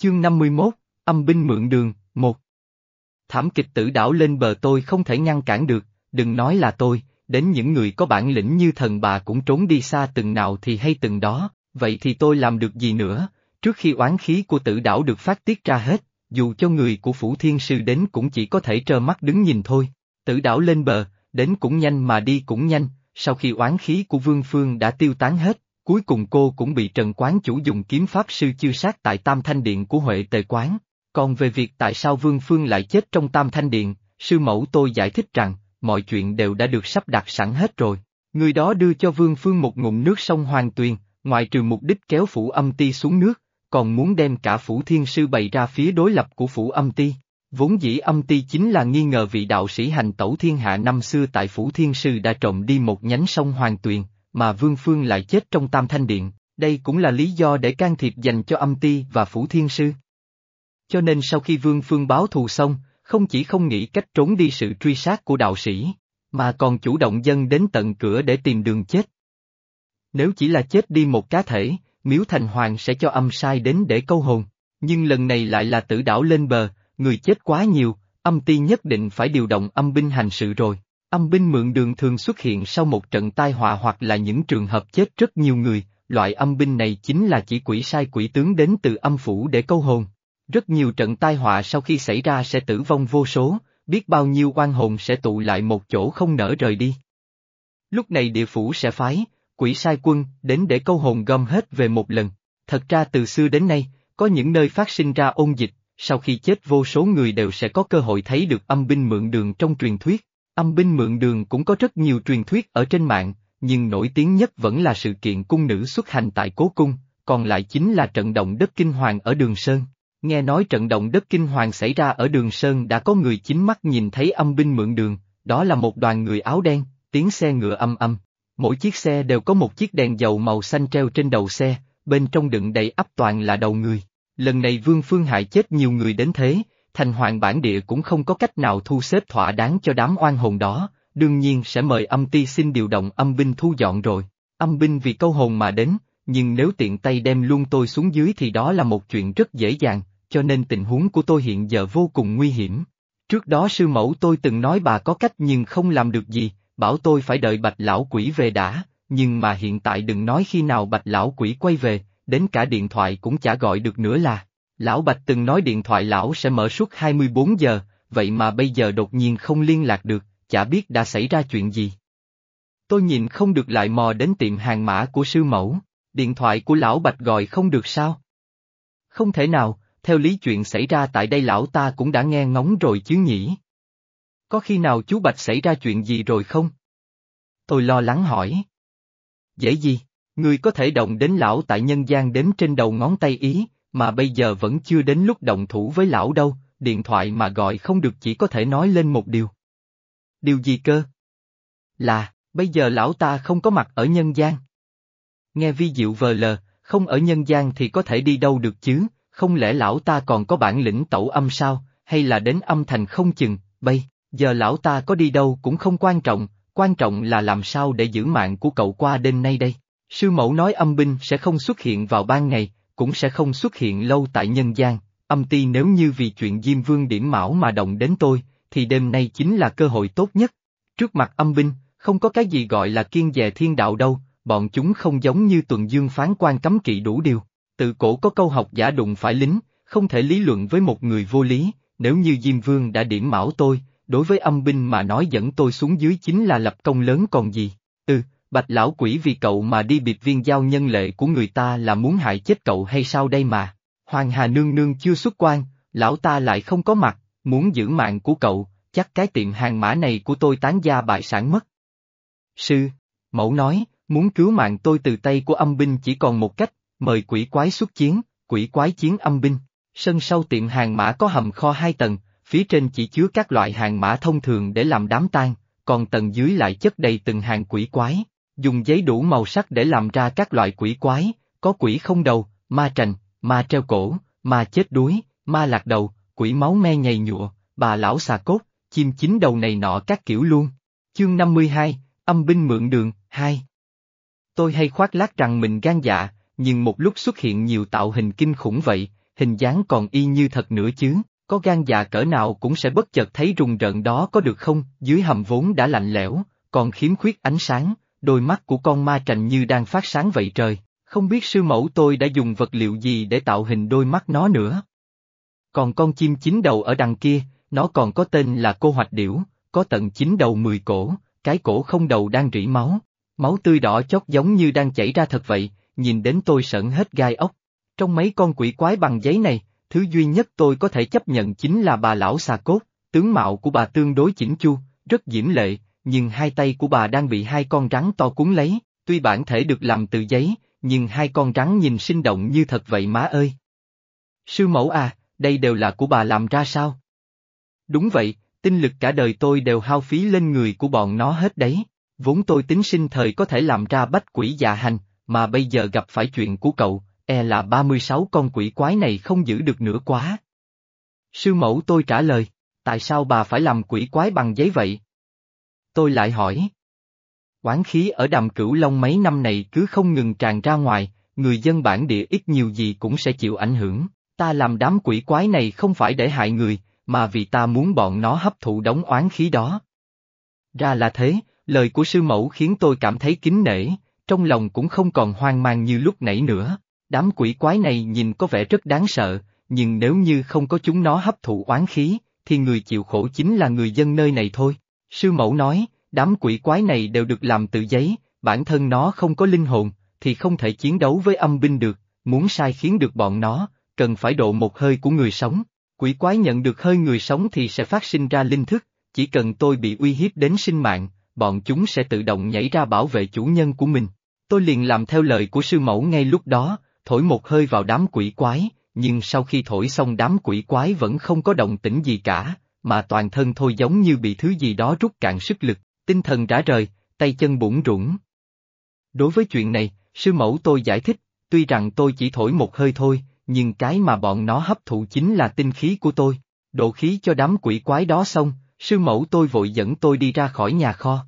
Chương 51, âm binh mượn đường, một. Thảm kịch tử đảo lên bờ tôi không thể ngăn cản được, đừng nói là tôi, đến những người có bản lĩnh như thần bà cũng trốn đi xa từng nào thì hay từng đó, vậy thì tôi làm được gì nữa, trước khi oán khí của tử đảo được phát tiết ra hết, dù cho người của Phủ Thiên Sư đến cũng chỉ có thể trơ mắt đứng nhìn thôi, tử đảo lên bờ, đến cũng nhanh mà đi cũng nhanh, sau khi oán khí của Vương Phương đã tiêu tán hết, cuối cùng cô cũng bị Trần Quán chủ dùng kiếm pháp sư chư sát tại Tam Thanh Điện của Huệ Tề Quán. Còn về việc tại sao Vương Phương lại chết trong Tam Thanh Điện, sư mẫu tôi giải thích rằng, mọi chuyện đều đã được sắp đặt sẵn hết rồi. Người đó đưa cho Vương Phương một ngụm nước sông Hoàng Tuyền, ngoài trừ mục đích kéo phủ âm ti xuống nước, còn muốn đem cả phủ thiên sư bày ra phía đối lập của phủ âm ti. Vốn dĩ âm ti chính là nghi ngờ vị đạo sĩ hành tẩu thiên hạ năm xưa tại phủ thiên sư đã trộm đi một nhánh sông Hoàng Tuyền, mà Vương Phương lại chết trong Tam Thanh Điện, đây cũng là lý do để can thiệp dành cho âm ti và phủ thiên sư. Cho nên sau khi Vương Phương báo thù xong, không chỉ không nghĩ cách trốn đi sự truy sát của đạo sĩ, mà còn chủ động dân đến tận cửa để tìm đường chết. Nếu chỉ là chết đi một cá thể, Miếu Thành Hoàng sẽ cho âm sai đến để câu hồn, nhưng lần này lại là tử đảo lên bờ, người chết quá nhiều, âm ti nhất định phải điều động âm binh hành sự rồi. Âm binh mượn đường thường xuất hiện sau một trận tai họa hoặc là những trường hợp chết rất nhiều người, loại âm binh này chính là chỉ quỷ sai quỷ tướng đến từ âm phủ để câu hồn. Rất nhiều trận tai họa sau khi xảy ra sẽ tử vong vô số, biết bao nhiêu oan hồn sẽ tụ lại một chỗ không nở rời đi. Lúc này địa phủ sẽ phái, quỷ sai quân, đến để câu hồn gom hết về một lần. Thật ra từ xưa đến nay, có những nơi phát sinh ra ôn dịch, sau khi chết vô số người đều sẽ có cơ hội thấy được âm binh mượn đường trong truyền thuyết. Âm binh mượn đường cũng có rất nhiều truyền thuyết ở trên mạng, nhưng nổi tiếng nhất vẫn là sự kiện cung nữ xuất hành tại cố cung, còn lại chính là trận động đất kinh hoàng ở Đường Sơn. Nghe nói trận động đất kinh hoàng xảy ra ở Đường Sơn đã có người chính mắt nhìn thấy âm binh mượn đường, đó là một đoàn người áo đen, tiếng xe ngựa âm âm. Mỗi chiếc xe đều có một chiếc đèn dầu màu xanh treo trên đầu xe, bên trong đựng đầy ắp toàn là đầu người. Lần này Vương Phương hại chết nhiều người đến thế, thành hoàng bản địa cũng không có cách nào thu xếp thỏa đáng cho đám oan hồn đó, đương nhiên sẽ mời âm ti xin điều động âm binh thu dọn rồi. Âm binh vì câu hồn mà đến, nhưng nếu tiện tay đem luôn tôi xuống dưới thì đó là một chuyện rất dễ dàng, cho nên tình huống của tôi hiện giờ vô cùng nguy hiểm. Trước đó sư mẫu tôi từng nói bà có cách nhưng không làm được gì, bảo tôi phải đợi bạch lão quỷ về đã, nhưng mà hiện tại đừng nói khi nào bạch lão quỷ quay về, đến cả điện thoại cũng chả gọi được nữa là. Lão Bạch từng nói điện thoại lão sẽ mở suốt 24 giờ, vậy mà bây giờ đột nhiên không liên lạc được, chả biết đã xảy ra chuyện gì. Tôi nhìn không được lại mò đến tiệm hàng mã của sư mẫu, điện thoại của lão Bạch gọi không được sao? Không thể nào, theo lý chuyện xảy ra tại đây lão ta cũng đã nghe ngóng rồi chứ nhỉ? Có khi nào chú Bạch xảy ra chuyện gì rồi không? Tôi lo lắng hỏi. Dễ gì, người có thể động đến lão tại nhân gian đếm trên đầu ngón tay ý, mà bây giờ vẫn chưa đến lúc động thủ với lão đâu, điện thoại mà gọi không được chỉ có thể nói lên một điều. Điều gì cơ? Là, bây giờ lão ta không có mặt ở nhân gian. Nghe vi diệu vờ lờ, không ở nhân gian thì có thể đi đâu được chứ, không lẽ lão ta còn có bản lĩnh tẩu âm sao, hay là đến âm thành không chừng, bây, giờ lão ta có đi đâu cũng không quan trọng, quan trọng là làm sao để giữ mạng của cậu qua đêm nay đây. Sư mẫu nói âm binh sẽ không xuất hiện vào ban ngày, cũng sẽ không xuất hiện lâu tại nhân gian, âm ti nếu như vì chuyện Diêm Vương điểm mão mà động đến tôi, thì đêm nay chính là cơ hội tốt nhất. Trước mặt âm binh, không có cái gì gọi là kiên dè thiên đạo đâu, bọn chúng không giống như tuần dương phán quan cấm kỵ đủ điều. Tự cổ có câu học giả đụng phải lính, không thể lý luận với một người vô lý, nếu như Diêm Vương đã điểm mão tôi, đối với âm binh mà nói dẫn tôi xuống dưới chính là lập công lớn còn gì. Bạch lão quỷ vì cậu mà đi biệt viên giao nhân lệ của người ta là muốn hại chết cậu hay sao đây mà. Hoàng Hà Nương Nương chưa xuất quan, lão ta lại không có mặt, muốn giữ mạng của cậu, chắc cái tiệm hàng mã này của tôi tán gia bại sản mất. Sư, mẫu nói, muốn cứu mạng tôi từ tay của âm binh chỉ còn một cách, mời quỷ quái xuất chiến, quỷ quái chiến âm binh. Sân sau tiệm hàng mã có hầm kho hai tầng, phía trên chỉ chứa các loại hàng mã thông thường để làm đám tang, còn tầng dưới lại chất đầy từng hàng quỷ quái dùng giấy đủ màu sắc để làm ra các loại quỷ quái, có quỷ không đầu, ma trành, ma treo cổ, ma chết đuối, ma lạc đầu, quỷ máu me nhầy nhụa, bà lão xà cốt, chim chín đầu này nọ các kiểu luôn. Chương 52, âm binh mượn đường, 2 Tôi hay khoác lác rằng mình gan dạ, nhưng một lúc xuất hiện nhiều tạo hình kinh khủng vậy, hình dáng còn y như thật nữa chứ, có gan dạ cỡ nào cũng sẽ bất chợt thấy rùng rợn đó có được không, dưới hầm vốn đã lạnh lẽo, còn khiếm khuyết ánh sáng, đôi mắt của con ma trành như đang phát sáng vậy trời, không biết sư mẫu tôi đã dùng vật liệu gì để tạo hình đôi mắt nó nữa. Còn con chim chín đầu ở đằng kia, nó còn có tên là cô hoạch điểu, có tận chín đầu mười cổ, cái cổ không đầu đang rỉ máu, máu tươi đỏ chót giống như đang chảy ra thật vậy, nhìn đến tôi sợn hết gai ốc. Trong mấy con quỷ quái bằng giấy này, thứ duy nhất tôi có thể chấp nhận chính là bà lão xà cốt, tướng mạo của bà tương đối chỉnh chu, rất diễm lệ, nhưng hai tay của bà đang bị hai con rắn to cuốn lấy, tuy bản thể được làm từ giấy, nhưng hai con rắn nhìn sinh động như thật vậy má ơi. Sư mẫu à, đây đều là của bà làm ra sao? Đúng vậy, tinh lực cả đời tôi đều hao phí lên người của bọn nó hết đấy, vốn tôi tính sinh thời có thể làm ra bách quỷ dạ hành, mà bây giờ gặp phải chuyện của cậu, e là 36 con quỷ quái này không giữ được nữa quá. Sư mẫu tôi trả lời, tại sao bà phải làm quỷ quái bằng giấy vậy? Tôi lại hỏi. Quán khí ở đàm cửu long mấy năm này cứ không ngừng tràn ra ngoài, người dân bản địa ít nhiều gì cũng sẽ chịu ảnh hưởng, ta làm đám quỷ quái này không phải để hại người, mà vì ta muốn bọn nó hấp thụ đống oán khí đó. Ra là thế, lời của sư mẫu khiến tôi cảm thấy kính nể, trong lòng cũng không còn hoang mang như lúc nãy nữa. Đám quỷ quái này nhìn có vẻ rất đáng sợ, nhưng nếu như không có chúng nó hấp thụ oán khí, thì người chịu khổ chính là người dân nơi này thôi. Sư mẫu nói, đám quỷ quái này đều được làm từ giấy, bản thân nó không có linh hồn, thì không thể chiến đấu với âm binh được, muốn sai khiến được bọn nó, cần phải độ một hơi của người sống. Quỷ quái nhận được hơi người sống thì sẽ phát sinh ra linh thức, chỉ cần tôi bị uy hiếp đến sinh mạng, bọn chúng sẽ tự động nhảy ra bảo vệ chủ nhân của mình. Tôi liền làm theo lời của sư mẫu ngay lúc đó, thổi một hơi vào đám quỷ quái, nhưng sau khi thổi xong đám quỷ quái vẫn không có động tĩnh gì cả, mà toàn thân thôi giống như bị thứ gì đó rút cạn sức lực, tinh thần rã rời, tay chân bủn rủn. Đối với chuyện này, sư mẫu tôi giải thích, tuy rằng tôi chỉ thổi một hơi thôi, nhưng cái mà bọn nó hấp thụ chính là tinh khí của tôi. Độ khí cho đám quỷ quái đó xong, sư mẫu tôi vội dẫn tôi đi ra khỏi nhà kho.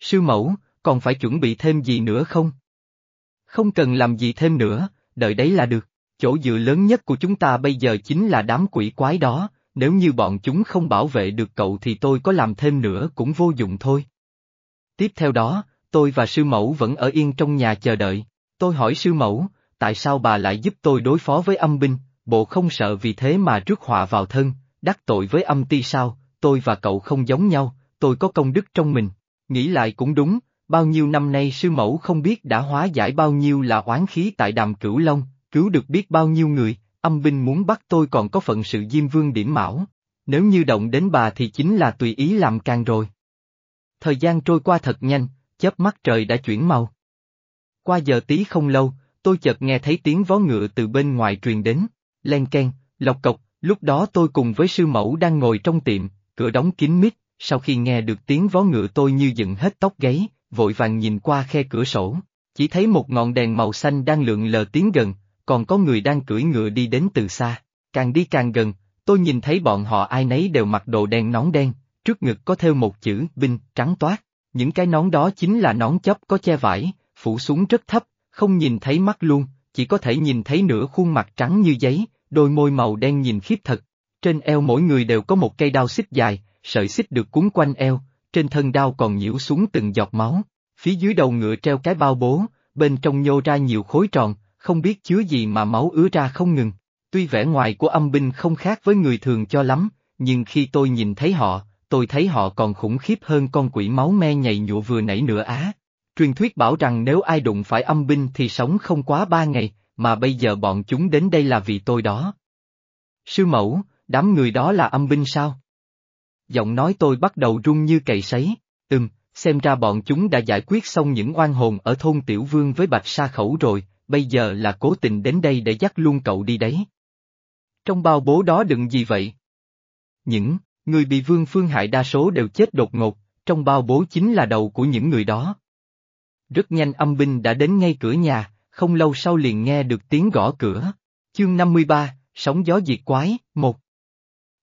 Sư mẫu, còn phải chuẩn bị thêm gì nữa không? Không cần làm gì thêm nữa, đợi đấy là được. Chỗ dựa lớn nhất của chúng ta bây giờ chính là đám quỷ quái đó, nếu như bọn chúng không bảo vệ được cậu thì tôi có làm thêm nữa cũng vô dụng thôi. Tiếp theo đó, tôi và sư mẫu vẫn ở yên trong nhà chờ đợi. Tôi hỏi sư mẫu, tại sao bà lại giúp tôi đối phó với âm binh, bộ không sợ vì thế mà rước họa vào thân, đắc tội với âm ti sao, tôi và cậu không giống nhau, tôi có công đức trong mình. Nghĩ lại cũng đúng, bao nhiêu năm nay sư mẫu không biết đã hóa giải bao nhiêu là oán khí tại đàm cửu long, cứu được biết bao nhiêu người, âm binh muốn bắt tôi còn có phận sự diêm vương điểm mão. Nếu như động đến bà thì chính là tùy ý làm càng rồi. Thời gian trôi qua thật nhanh, chớp mắt trời đã chuyển màu. Qua giờ tí không lâu, tôi chợt nghe thấy tiếng vó ngựa từ bên ngoài truyền đến, len ken, lọc cọc, lúc đó tôi cùng với sư mẫu đang ngồi trong tiệm, cửa đóng kín mít, sau khi nghe được tiếng vó ngựa tôi như dựng hết tóc gáy, vội vàng nhìn qua khe cửa sổ, chỉ thấy một ngọn đèn màu xanh đang lượn lờ tiến gần, còn có người đang cưỡi ngựa đi đến từ xa, càng đi càng gần, tôi nhìn thấy bọn họ ai nấy đều mặc đồ đen nón đen, trước ngực có theo một chữ binh trắng toát, những cái nón đó chính là nón chấp có che vải, phủ xuống rất thấp, không nhìn thấy mắt luôn, chỉ có thể nhìn thấy nửa khuôn mặt trắng như giấy, đôi môi màu đen nhìn khiếp thật. Trên eo mỗi người đều có một cây đao xích dài, sợi xích được cuốn quanh eo, trên thân đao còn nhiễu xuống từng giọt máu. Phía dưới đầu ngựa treo cái bao bố, bên trong nhô ra nhiều khối tròn, không biết chứa gì mà máu ứa ra không ngừng. Tuy vẻ ngoài của âm binh không khác với người thường cho lắm, nhưng khi tôi nhìn thấy họ, tôi thấy họ còn khủng khiếp hơn con quỷ máu me nhầy nhụa vừa nãy nữa á. Truyền thuyết bảo rằng nếu ai đụng phải âm binh thì sống không quá ba ngày, mà bây giờ bọn chúng đến đây là vì tôi đó. Sư mẫu, đám người đó là âm binh sao? Giọng nói tôi bắt đầu run như cày sấy, ừm, xem ra bọn chúng đã giải quyết xong những oan hồn ở thôn Tiểu Vương với Bạch Sa Khẩu rồi, bây giờ là cố tình đến đây để dắt luôn cậu đi đấy. Trong bao bố đó đựng gì vậy? Những, người bị Vương Phương hại đa số đều chết đột ngột, trong bao bố chính là đầu của những người đó. Rất nhanh âm binh đã đến ngay cửa nhà, không lâu sau liền nghe được tiếng gõ cửa. Chương 53, Sóng gió diệt quái, một.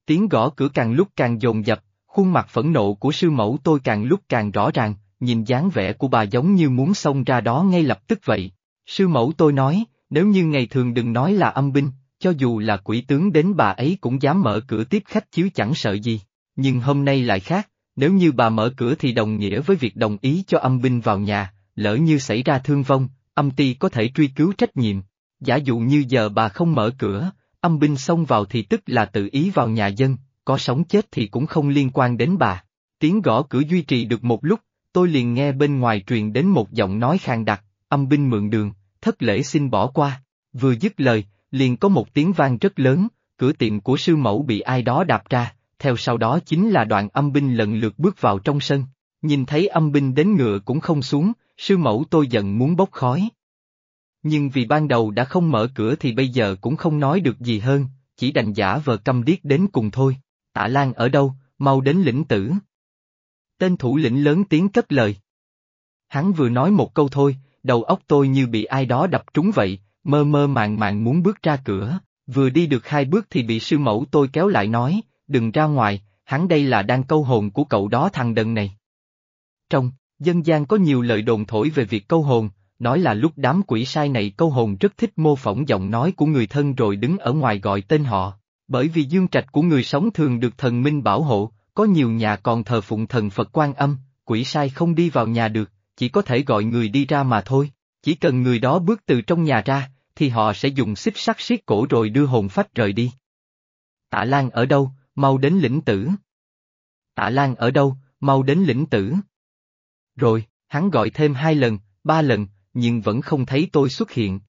Tiếng gõ cửa càng lúc càng dồn dập, khuôn mặt phẫn nộ của sư mẫu tôi càng lúc càng rõ ràng, nhìn dáng vẻ của bà giống như muốn xông ra đó ngay lập tức vậy. Sư mẫu tôi nói, nếu như ngày thường đừng nói là âm binh, cho dù là quỷ tướng đến bà ấy cũng dám mở cửa tiếp khách chứ chẳng sợ gì. Nhưng hôm nay lại khác, nếu như bà mở cửa thì đồng nghĩa với việc đồng ý cho âm binh vào nhà, lỡ như xảy ra thương vong, âm ty có thể truy cứu trách nhiệm. Giả dụ như giờ bà không mở cửa, âm binh xông vào thì tức là tự ý vào nhà dân, có sống chết thì cũng không liên quan đến bà. Tiếng gõ cửa duy trì được một lúc, tôi liền nghe bên ngoài truyền đến một giọng nói khang đặc, âm binh mượn đường, thất lễ xin bỏ qua. Vừa dứt lời, liền có một tiếng vang rất lớn, cửa tiệm của sư mẫu bị ai đó đạp ra, theo sau đó chính là đoạn âm binh lần lượt bước vào trong sân. Nhìn thấy âm binh đến ngựa cũng không xuống, sư mẫu tôi giận muốn bốc khói. Nhưng vì ban đầu đã không mở cửa thì bây giờ cũng không nói được gì hơn, chỉ đành giả vờ câm điếc đến cùng thôi. Tạ Lan ở đâu, mau đến lĩnh tử. Tên thủ lĩnh lớn tiếng cất lời. Hắn vừa nói một câu thôi, đầu óc tôi như bị ai đó đập trúng vậy, mơ mơ màng màng muốn bước ra cửa, vừa đi được hai bước thì bị sư mẫu tôi kéo lại nói, đừng ra ngoài, hắn đây là đang câu hồn của cậu đó thằng đần này. Trong, dân gian có nhiều lời đồn thổi về việc câu hồn, nói là lúc đám quỷ sai này câu hồn rất thích mô phỏng giọng nói của người thân rồi đứng ở ngoài gọi tên họ, bởi vì dương trạch của người sống thường được thần minh bảo hộ, có nhiều nhà còn thờ phụng thần Phật quan âm, quỷ sai không đi vào nhà được, chỉ có thể gọi người đi ra mà thôi, chỉ cần người đó bước từ trong nhà ra, thì họ sẽ dùng xích sắt siết cổ rồi đưa hồn phách rời đi. Tạ Lan ở đâu, mau đến lĩnh tử. Tạ Lan ở đâu, mau đến lĩnh tử. Rồi, hắn gọi thêm hai lần, ba lần, nhưng vẫn không thấy tôi xuất hiện.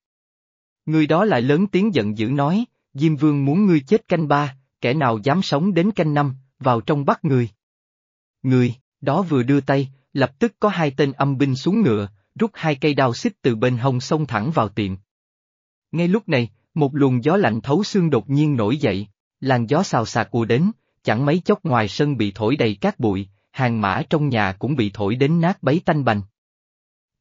Người đó lại lớn tiếng giận dữ nói, Diêm Vương muốn ngươi chết canh ba, kẻ nào dám sống đến canh năm, vào trong bắt người. Người, đó vừa đưa tay, lập tức có hai tên âm binh xuống ngựa, rút hai cây đao xích từ bên hông xông thẳng vào tiệm. Ngay lúc này, một luồng gió lạnh thấu xương đột nhiên nổi dậy, làn gió xào xạc ùa đến, chẳng mấy chốc ngoài sân bị thổi đầy cát bụi, hàng mã trong nhà cũng bị thổi đến nát bấy tanh bành.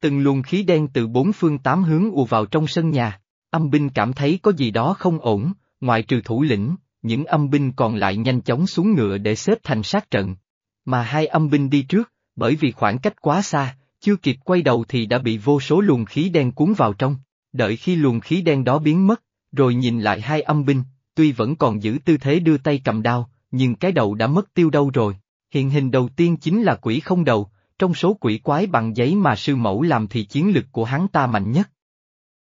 Từng luồng khí đen từ bốn phương tám hướng ùa vào trong sân nhà, âm binh cảm thấy có gì đó không ổn, ngoại trừ thủ lĩnh, những âm binh còn lại nhanh chóng xuống ngựa để xếp thành sát trận. Mà hai âm binh đi trước, bởi vì khoảng cách quá xa, chưa kịp quay đầu thì đã bị vô số luồng khí đen cuốn vào trong, đợi khi luồng khí đen đó biến mất, rồi nhìn lại hai âm binh, tuy vẫn còn giữ tư thế đưa tay cầm đao, nhưng cái đầu đã mất tiêu đâu rồi. Hiện hình đầu tiên chính là quỷ không đầu, trong số quỷ quái bằng giấy mà sư mẫu làm thì chiến lực của hắn ta mạnh nhất.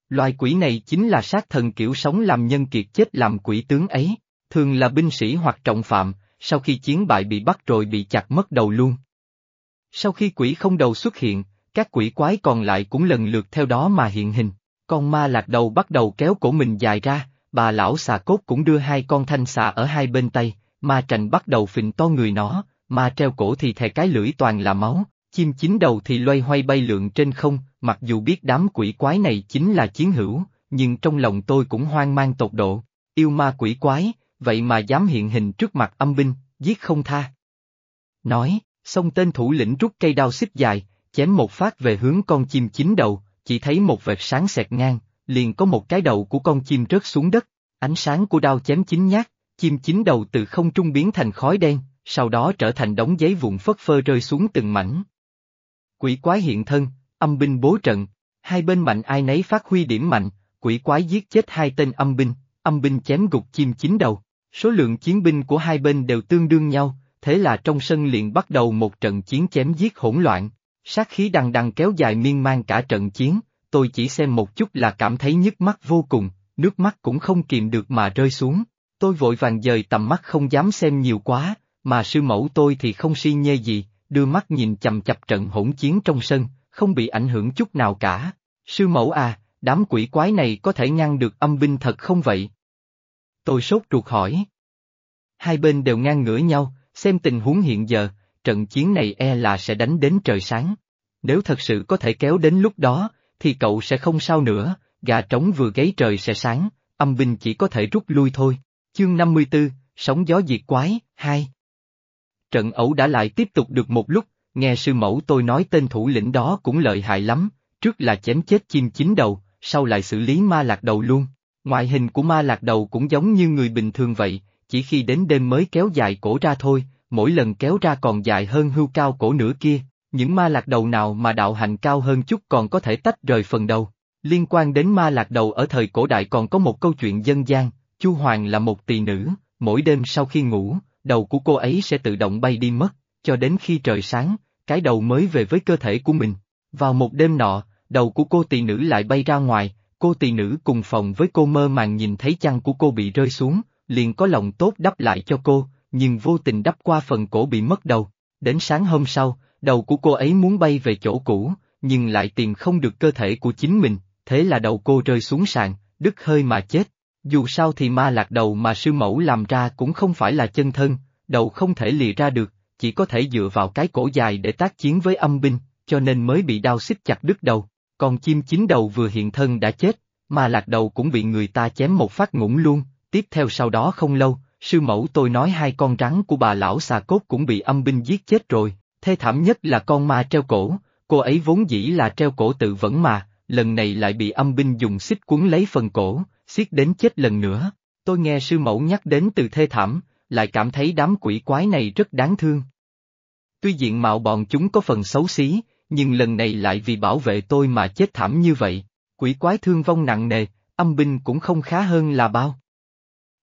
Loài quỷ này chính là sát thần kiểu sống làm nhân kiệt chết làm quỷ tướng ấy, thường là binh sĩ hoặc trọng phạm, sau khi chiến bại bị bắt rồi bị chặt mất đầu luôn. Sau khi quỷ không đầu xuất hiện, các quỷ quái còn lại cũng lần lượt theo đó mà hiện hình, con ma lạc đầu bắt đầu kéo cổ mình dài ra, bà lão xà cốt cũng đưa hai con thanh xà ở hai bên tay, ma trành bắt đầu phình to người nó, ma treo cổ thì thè cái lưỡi toàn là máu, chim chín đầu thì loay hoay bay lượn trên không, mặc dù biết đám quỷ quái này chính là chiến hữu, nhưng trong lòng tôi cũng hoang mang tột độ, yêu ma quỷ quái, vậy mà dám hiện hình trước mặt âm binh, giết không tha. Nói, xong tên thủ lĩnh rút cây đao xích dài, chém một phát về hướng con chim chín đầu, chỉ thấy một vệt sáng xẹt ngang, liền có một cái đầu của con chim rớt xuống đất, ánh sáng của đao chém chín nhát, chim chín đầu từ không trung biến thành khói đen, sau đó trở thành đống giấy vụn phất phơ rơi xuống từng mảnh. Quỷ quái hiện thân, âm binh bố trận, hai bên mạnh ai nấy phát huy điểm mạnh, quỷ quái giết chết hai tên âm binh, âm binh chém gục chim chín đầu. Số lượng chiến binh của hai bên đều tương đương nhau, thế là trong sân liền bắt đầu một trận chiến chém giết hỗn loạn. Sát khí đằng đằng kéo dài miên man cả trận chiến, tôi chỉ xem một chút là cảm thấy nhức mắt vô cùng, nước mắt cũng không kìm được mà rơi xuống. Tôi vội vàng dời tầm mắt không dám xem nhiều quá, mà sư mẫu tôi thì không si nhê gì, đưa mắt nhìn chầm chập trận hỗn chiến trong sân, không bị ảnh hưởng chút nào cả. Sư mẫu à, đám quỷ quái này có thể ngăn được âm binh thật không vậy? Tôi sốt ruột hỏi. Hai bên đều ngang ngửa nhau, xem tình huống hiện giờ, trận chiến này e là sẽ đánh đến trời sáng. Nếu thật sự có thể kéo đến lúc đó, thì cậu sẽ không sao nữa, gà trống vừa gáy trời sẽ sáng, âm binh chỉ có thể rút lui thôi. Chương 54, Sóng gió diệt quái, 2 Trận ẩu đã lại tiếp tục được một lúc, nghe sư mẫu tôi nói tên thủ lĩnh đó cũng lợi hại lắm, trước là chém chết chim chín đầu, sau lại xử lý ma lạc đầu luôn. Ngoại hình của ma lạc đầu cũng giống như người bình thường vậy, chỉ khi đến đêm mới kéo dài cổ ra thôi, mỗi lần kéo ra còn dài hơn hưu cao cổ nửa kia, những ma lạc đầu nào mà đạo hành cao hơn chút còn có thể tách rời phần đầu. Liên quan đến ma lạc đầu ở thời cổ đại còn có một câu chuyện dân gian, Chu Hoàng là một tỳ nữ, mỗi đêm sau khi ngủ, đầu của cô ấy sẽ tự động bay đi mất, cho đến khi trời sáng, cái đầu mới về với cơ thể của mình. Vào một đêm nọ, đầu của cô tỳ nữ lại bay ra ngoài, cô tỳ nữ cùng phòng với cô mơ màng nhìn thấy chăn của cô bị rơi xuống, liền có lòng tốt đắp lại cho cô, nhưng vô tình đắp qua phần cổ bị mất đầu. Đến sáng hôm sau, đầu của cô ấy muốn bay về chỗ cũ, nhưng lại tìm không được cơ thể của chính mình, thế là đầu cô rơi xuống sàn, đứt hơi mà chết. Dù sao thì ma lạc đầu mà sư mẫu làm ra cũng không phải là chân thân, đầu không thể lìa ra được, chỉ có thể dựa vào cái cổ dài để tác chiến với âm binh, cho nên mới bị đau xích chặt đứt đầu. Còn chim chín đầu vừa hiện thân đã chết, ma lạc đầu cũng bị người ta chém một phát ngủng luôn, tiếp theo sau đó không lâu, sư mẫu tôi nói hai con rắn của bà lão xà cốt cũng bị âm binh giết chết rồi, thê thảm nhất là con ma treo cổ, cô ấy vốn dĩ là treo cổ tự vẫn mà, lần này lại bị âm binh dùng xích cuốn lấy phần cổ, xiết đến chết lần nữa. Tôi nghe sư mẫu nhắc đến từ thê thảm, lại cảm thấy đám quỷ quái này rất đáng thương. Tuy diện mạo bọn chúng có phần xấu xí, nhưng lần này lại vì bảo vệ tôi mà chết thảm như vậy. Quỷ quái thương vong nặng nề, âm binh cũng không khá hơn là bao.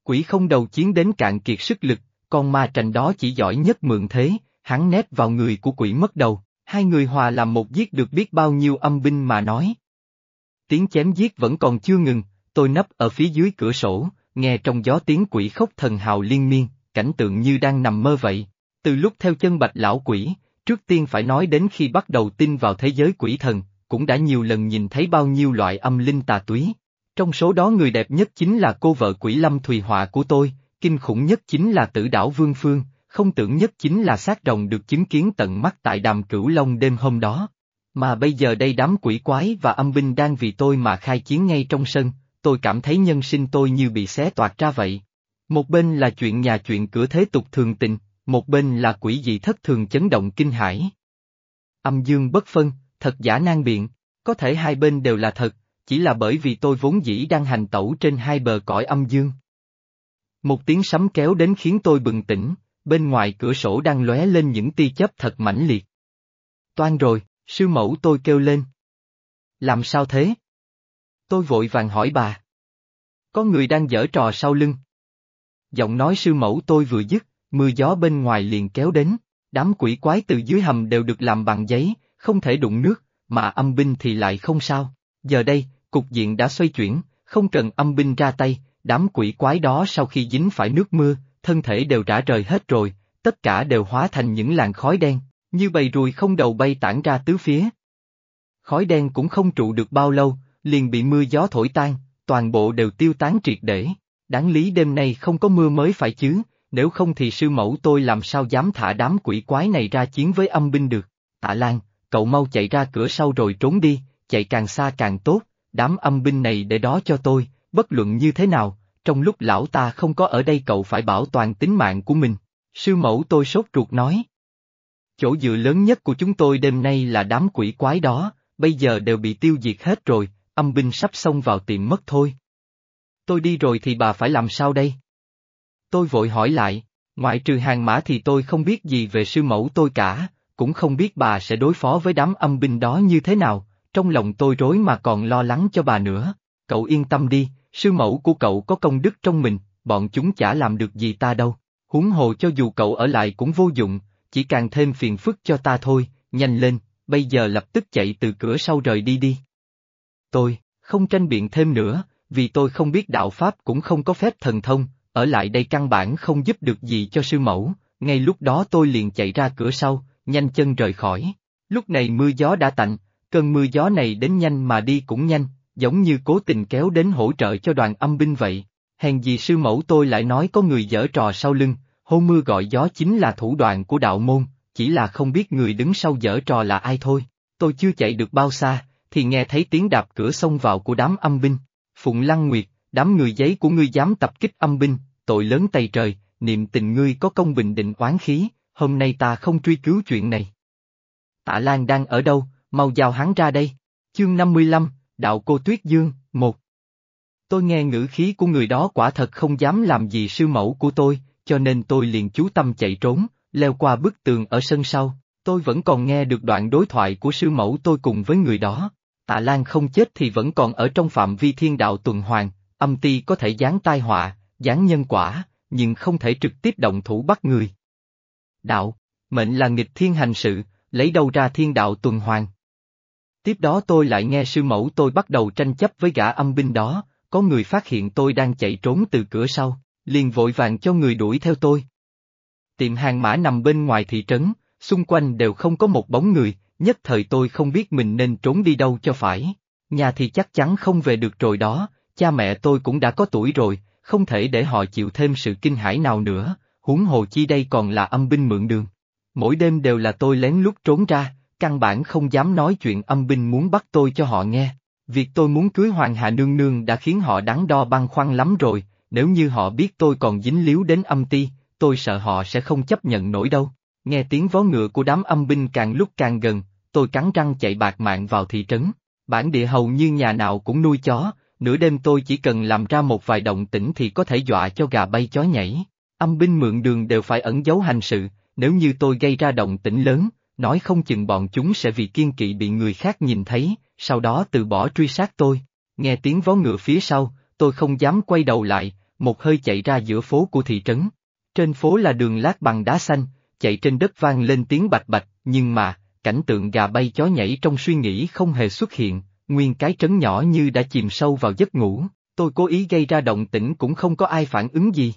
Quỷ không đầu chiến đến cạn kiệt sức lực, con ma trành đó chỉ giỏi nhất mượn thế, hắn nép vào người của quỷ mất đầu, hai người hòa làm một giết được biết bao nhiêu âm binh mà nói. Tiếng chém giết vẫn còn chưa ngừng, tôi nấp ở phía dưới cửa sổ, nghe trong gió tiếng quỷ khóc thần hào liên miên, cảnh tượng như đang nằm mơ vậy. Từ lúc theo chân bạch lão quỷ, trước tiên phải nói đến khi bắt đầu tin vào thế giới quỷ thần, cũng đã nhiều lần nhìn thấy bao nhiêu loại âm linh tà túy. Trong số đó người đẹp nhất chính là cô vợ quỷ lâm Thùy Họa của tôi, kinh khủng nhất chính là tử đảo Vương Phương, không tưởng nhất chính là xác rồng được chứng kiến tận mắt tại đàm cửu long đêm hôm đó. Mà bây giờ đây đám quỷ quái và âm binh đang vì tôi mà khai chiến ngay trong sân, tôi cảm thấy nhân sinh tôi như bị xé toạc ra vậy. Một bên là chuyện nhà chuyện cửa thế tục thường tình, một bên là quỷ dị thất thường chấn động kinh hãi Âm dương bất phân, thật giả nan biện, có thể hai bên đều là thật, chỉ là bởi vì tôi vốn dĩ đang hành tẩu trên hai bờ cõi âm dương. Một tiếng sấm kéo đến khiến tôi bừng tỉnh, bên ngoài cửa sổ đang lóe lên những tia chớp thật mãnh liệt. Toan rồi, sư mẫu tôi kêu lên. Làm sao thế? Tôi vội vàng hỏi bà. Có người đang dở trò sau lưng. Giọng nói sư mẫu tôi vừa dứt, mưa gió bên ngoài liền kéo đến, đám quỷ quái từ dưới hầm đều được làm bằng giấy, không thể đụng nước, mà âm binh thì lại không sao. Giờ đây, cục diện đã xoay chuyển, không cần âm binh ra tay, đám quỷ quái đó sau khi dính phải nước mưa, thân thể đều rã rời hết rồi, tất cả đều hóa thành những làn khói đen, như bầy ruồi không đầu bay tản ra tứ phía. Khói đen cũng không trụ được bao lâu, liền bị mưa gió thổi tan, toàn bộ đều tiêu tán triệt để. Đáng lý đêm nay không có mưa mới phải chứ, nếu không thì sư mẫu tôi làm sao dám thả đám quỷ quái này ra chiến với âm binh được. Tạ Lan, cậu mau chạy ra cửa sau rồi trốn đi, chạy càng xa càng tốt, đám âm binh này để đó cho tôi, bất luận như thế nào, trong lúc lão ta không có ở đây cậu phải bảo toàn tính mạng của mình. Sư mẫu tôi sốt ruột nói. Chỗ dựa lớn nhất của chúng tôi đêm nay là đám quỷ quái đó, bây giờ đều bị tiêu diệt hết rồi, âm binh sắp xông vào tiệm mất thôi. Tôi đi rồi thì bà phải làm sao đây? Tôi vội hỏi lại, ngoại trừ hàng mã thì tôi không biết gì về sư mẫu tôi cả, cũng không biết bà sẽ đối phó với đám âm binh đó như thế nào, trong lòng tôi rối mà còn lo lắng cho bà nữa. Cậu yên tâm đi, sư mẫu của cậu có công đức trong mình, bọn chúng chả làm được gì ta đâu. Huống hồ cho dù cậu ở lại cũng vô dụng, chỉ càng thêm phiền phức cho ta thôi, nhanh lên, bây giờ lập tức chạy từ cửa sau rời đi đi. Tôi, không tranh biện thêm nữa, vì tôi không biết đạo Pháp cũng không có phép thần thông, ở lại đây căn bản không giúp được gì cho sư mẫu, ngay lúc đó tôi liền chạy ra cửa sau, nhanh chân rời khỏi. Lúc này mưa gió đã tạnh, cơn mưa gió này đến nhanh mà đi cũng nhanh, giống như cố tình kéo đến hỗ trợ cho đoàn âm binh vậy. Hèn gì sư mẫu tôi lại nói có người dở trò sau lưng, hô mưa gọi gió chính là thủ đoạn của đạo môn, chỉ là không biết người đứng sau dở trò là ai thôi. Tôi chưa chạy được bao xa, thì nghe thấy tiếng đạp cửa xông vào của đám âm binh. Phụng Lăng Nguyệt, đám người giấy của ngươi dám tập kích âm binh, tội lớn tay trời, niệm tình ngươi có công bình định oán khí, hôm nay ta không truy cứu chuyện này. Tạ Lan đang ở đâu, mau giao hắn ra đây. Chương 55, Đạo Cô Tuyết Dương, 1 Tôi nghe ngữ khí của người đó quả thật không dám làm gì sư mẫu của tôi, cho nên tôi liền chú tâm chạy trốn, leo qua bức tường ở sân sau, tôi vẫn còn nghe được đoạn đối thoại của sư mẫu tôi cùng với người đó. Tạ Lan không chết thì vẫn còn ở trong phạm vi thiên đạo tuần hoàn, âm ti có thể gián tai họa, gián nhân quả, nhưng không thể trực tiếp động thủ bắt người. Đạo, mệnh là nghịch thiên hành sự, lấy đâu ra thiên đạo tuần hoàn. Tiếp đó tôi lại nghe sư mẫu tôi bắt đầu tranh chấp với gã âm binh đó, có người phát hiện tôi đang chạy trốn từ cửa sau, liền vội vàng cho người đuổi theo tôi. Tiệm hàng mã nằm bên ngoài thị trấn, xung quanh đều không có một bóng người, nhất thời tôi không biết mình nên trốn đi đâu cho phải. Nhà thì chắc chắn không về được rồi đó, cha mẹ tôi cũng đã có tuổi rồi, không thể để họ chịu thêm sự kinh hãi nào nữa, huống hồ chi đây còn là âm binh mượn đường. Mỗi đêm đều là tôi lén lút trốn ra, căn bản không dám nói chuyện âm binh muốn bắt tôi cho họ nghe. Việc tôi muốn cưới Hoàng Hà Nương Nương đã khiến họ đắn đo băn khoăn lắm rồi, nếu như họ biết tôi còn dính líu đến âm ti, tôi sợ họ sẽ không chấp nhận nổi đâu. Nghe tiếng vó ngựa của đám âm binh càng lúc càng gần, tôi cắn răng chạy bạc mạng vào thị trấn. Bản địa hầu như nhà nào cũng nuôi chó, nửa đêm tôi chỉ cần làm ra một vài động tĩnh thì có thể dọa cho gà bay chó nhảy. Âm binh mượn đường đều phải ẩn giấu hành sự, nếu như tôi gây ra động tĩnh lớn, nói không chừng bọn chúng sẽ vì kiên kỵ bị người khác nhìn thấy, sau đó từ bỏ truy sát tôi. Nghe tiếng vó ngựa phía sau, tôi không dám quay đầu lại, một hơi chạy ra giữa phố của thị trấn. Trên phố là đường lát bằng đá xanh, chạy trên đất vang lên tiếng bạch bạch, nhưng mà, cảnh tượng gà bay chó nhảy trong suy nghĩ không hề xuất hiện, nguyên cái trấn nhỏ như đã chìm sâu vào giấc ngủ, tôi cố ý gây ra động tĩnh cũng không có ai phản ứng gì.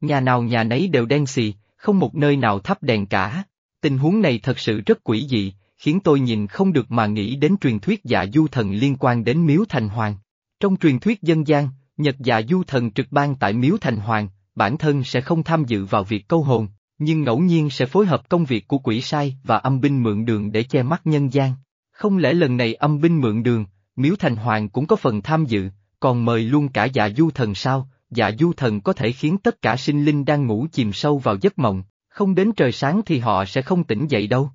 Nhà nào nhà nấy đều đen xì, không một nơi nào thắp đèn cả. Tình huống này thật sự rất quỷ dị, khiến tôi nhìn không được mà nghĩ đến truyền thuyết dạ du thần liên quan đến Miếu Thành Hoàng. Trong truyền thuyết dân gian, Nhật dạ du thần trực ban tại Miếu Thành Hoàng, bản thân sẽ không tham dự vào việc câu hồn, nhưng ngẫu nhiên sẽ phối hợp công việc của quỷ sai và âm binh mượn đường để che mắt nhân gian. Không lẽ lần này âm binh mượn đường, Miếu Thành Hoàng cũng có phần tham dự, còn mời luôn cả dạ du thần sao, dạ du thần có thể khiến tất cả sinh linh đang ngủ chìm sâu vào giấc mộng, không đến trời sáng thì họ sẽ không tỉnh dậy đâu.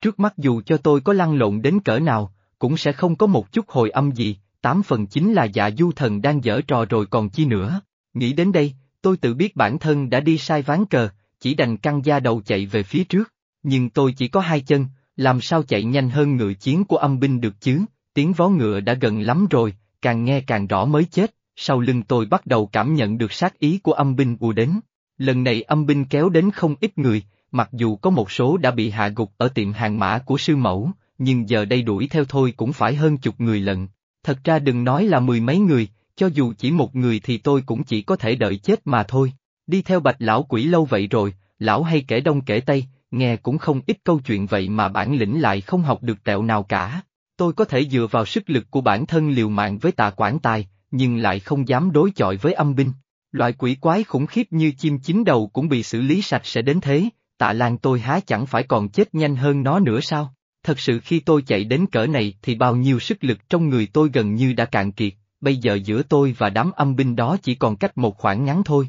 Trước mắt dù cho tôi có lăn lộn đến cỡ nào, cũng sẽ không có một chút hồi âm gì, tám phần chính là dạ du thần đang dở trò rồi còn chi nữa. Nghĩ đến đây, tôi tự biết bản thân đã đi sai ván cờ, chỉ đành căng da đầu chạy về phía trước, nhưng tôi chỉ có hai chân, làm sao chạy nhanh hơn ngựa chiến của âm binh được chứ, tiếng vó ngựa đã gần lắm rồi, càng nghe càng rõ mới chết, sau lưng tôi bắt đầu cảm nhận được sát ý của âm binh ùa đến. Lần này âm binh kéo đến không ít người, mặc dù có một số đã bị hạ gục ở tiệm hàng mã của sư mẫu, nhưng giờ đây đuổi theo thôi cũng phải hơn chục người lận. Thật ra đừng nói là mười mấy người, cho dù chỉ một người thì tôi cũng chỉ có thể đợi chết mà thôi. Đi theo bạch lão quỷ lâu vậy rồi, lão hay kể đông kể tây, nghe cũng không ít câu chuyện vậy mà bản lĩnh lại không học được tẹo nào cả. Tôi có thể dựa vào sức lực của bản thân liều mạng với tà quản tài, nhưng lại không dám đối chọi với âm binh. Loại quỷ quái khủng khiếp như chim chín đầu cũng bị xử lý sạch sẽ đến thế, tạ lan tôi há chẳng phải còn chết nhanh hơn nó nữa sao? Thật sự khi tôi chạy đến cỡ này thì bao nhiêu sức lực trong người tôi gần như đã cạn kiệt, bây giờ giữa tôi và đám âm binh đó chỉ còn cách một khoảng ngắn thôi.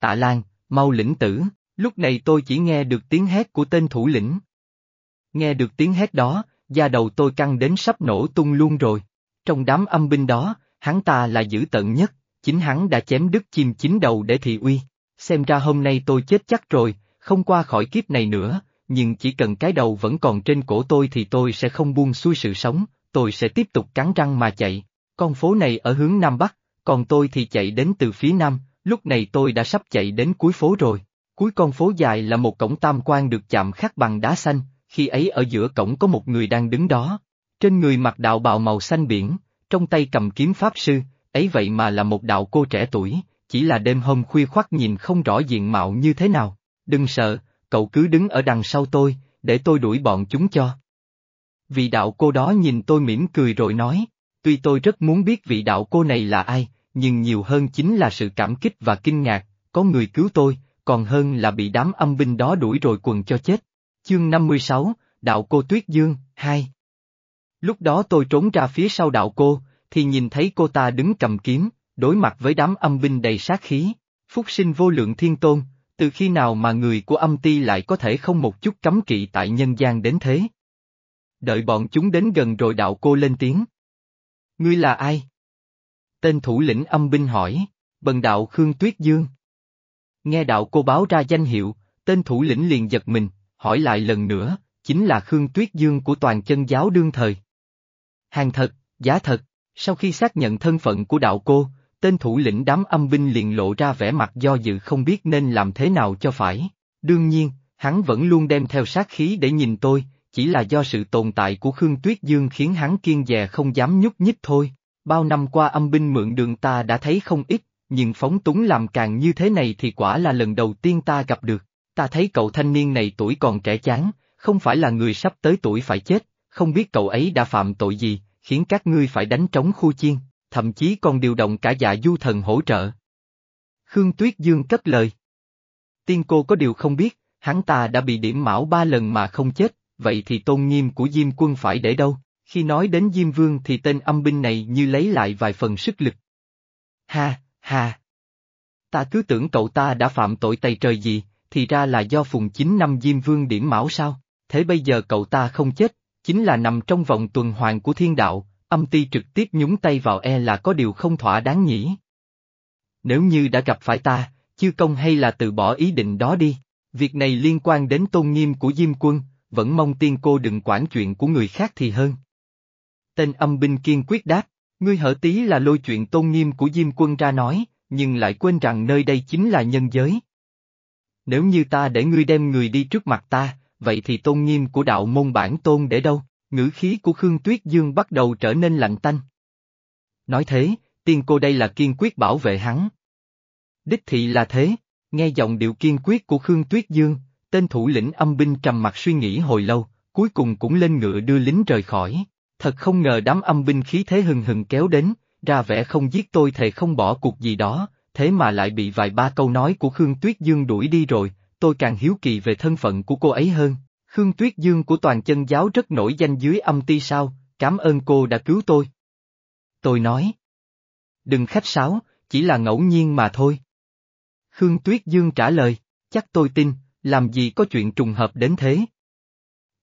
Tạ Lan, mau lĩnh tử, lúc này tôi chỉ nghe được tiếng hét của tên thủ lĩnh. Nghe được tiếng hét đó, da đầu tôi căng đến sắp nổ tung luôn rồi. Trong đám âm binh đó, hắn ta là dữ tận nhất, chính hắn đã chém đứt chim chín đầu để thị uy. Xem ra hôm nay tôi chết chắc rồi, không qua khỏi kiếp này nữa, nhưng chỉ cần cái đầu vẫn còn trên cổ tôi thì tôi sẽ không buông xuôi sự sống, tôi sẽ tiếp tục cắn răng mà chạy. Con phố này ở hướng Nam Bắc, còn tôi thì chạy đến từ phía Nam, lúc này tôi đã sắp chạy đến cuối phố rồi. Cuối con phố dài là một cổng tam quan được chạm khắc bằng đá xanh, khi ấy ở giữa cổng có một người đang đứng đó. Trên người mặc đạo bào màu xanh biển, trong tay cầm kiếm pháp sư, ấy vậy mà là một đạo cô trẻ tuổi, chỉ là đêm hôm khuya khoắt nhìn không rõ diện mạo như thế nào. Đừng sợ, cậu cứ đứng ở đằng sau tôi, để tôi đuổi bọn chúng cho. Vị đạo cô đó nhìn tôi mỉm cười rồi nói, tuy tôi rất muốn biết vị đạo cô này là ai, nhưng nhiều hơn chính là sự cảm kích và kinh ngạc, có người cứu tôi, còn hơn là bị đám âm binh đó đuổi rồi quần cho chết. Chương 56, Đạo Cô Tuyết Dương, 2 Lúc đó tôi trốn ra phía sau đạo cô, thì nhìn thấy cô ta đứng cầm kiếm, đối mặt với đám âm binh đầy sát khí. Phúc sinh vô lượng thiên tôn, từ khi nào mà người của âm ti lại có thể không một chút cấm kỵ tại nhân gian đến thế? Đợi bọn chúng đến gần rồi đạo cô lên tiếng. Ngươi là ai? Tên thủ lĩnh âm binh hỏi, bần đạo Khương Tuyết Dương. Nghe đạo cô báo ra danh hiệu, tên thủ lĩnh liền giật mình, hỏi lại lần nữa, chính là Khương Tuyết Dương của toàn chân giáo đương thời. Hàng thật, giá thật, sau khi xác nhận thân phận của đạo cô, tên thủ lĩnh đám âm binh liền lộ ra vẻ mặt do dự không biết nên làm thế nào cho phải. Đương nhiên, hắn vẫn luôn đem theo sát khí để nhìn tôi, chỉ là do sự tồn tại của Khương Tuyết Dương khiến hắn kiên dè không dám nhúc nhích thôi. Bao năm qua âm binh mượn đường ta đã thấy không ít, nhưng phóng túng làm càng như thế này thì quả là lần đầu tiên ta gặp được. Ta thấy cậu thanh niên này tuổi còn trẻ chán, không phải là người sắp tới tuổi phải chết, không biết cậu ấy đã phạm tội gì, khiến các ngươi phải đánh trống khu chiên, thậm chí còn điều động cả dạ du thần hỗ trợ. Khương Tuyết Dương cất lời. Tiên cô có điều không biết, hắn ta đã bị điểm mão ba lần mà không chết, vậy thì tôn nghiêm của Diêm quân phải để đâu? Khi nói đến Diêm Vương thì tên âm binh này như lấy lại vài phần sức lực. Ha, ha! Ta cứ tưởng cậu ta đã phạm tội tày trời gì, thì ra là do phùng chính năm Diêm Vương điểm mão sao? Thế bây giờ cậu ta không chết, chính là nằm trong vòng tuần hoàn của thiên đạo, âm ti trực tiếp nhúng tay vào e là có điều không thỏa đáng nhỉ. Nếu như đã gặp phải ta, chư công hay là từ bỏ ý định đó đi, việc này liên quan đến tôn nghiêm của Diêm quân, vẫn mong tiên cô đừng quản chuyện của người khác thì hơn. Tên âm binh kiên quyết đáp, ngươi hở tí là lôi chuyện tôn nghiêm của Diêm quân ra nói, nhưng lại quên rằng nơi đây chính là nhân giới. Nếu như ta để ngươi đem người đi trước mặt ta, vậy thì tôn nghiêm của đạo môn bản tôn để đâu? Ngữ khí của Khương Tuyết Dương bắt đầu trở nên lạnh tanh. Nói thế, tiên cô đây là kiên quyết bảo vệ hắn. Đích thị là thế, nghe giọng điệu kiên quyết của Khương Tuyết Dương, tên thủ lĩnh âm binh trầm mặt suy nghĩ hồi lâu, cuối cùng cũng lên ngựa đưa lính rời khỏi. Thật không ngờ đám âm binh khí thế hừng hừng kéo đến, ra vẻ không giết tôi thề không bỏ cuộc gì đó, thế mà lại bị vài ba câu nói của Khương Tuyết Dương đuổi đi rồi, tôi càng hiếu kỳ về thân phận của cô ấy hơn. Khương Tuyết Dương của toàn chân giáo rất nổi danh dưới âm ti sao, cảm ơn cô đã cứu tôi. Tôi nói. Đừng khách sáo, chỉ là ngẫu nhiên mà thôi. Khương Tuyết Dương trả lời, chắc tôi tin, làm gì có chuyện trùng hợp đến thế.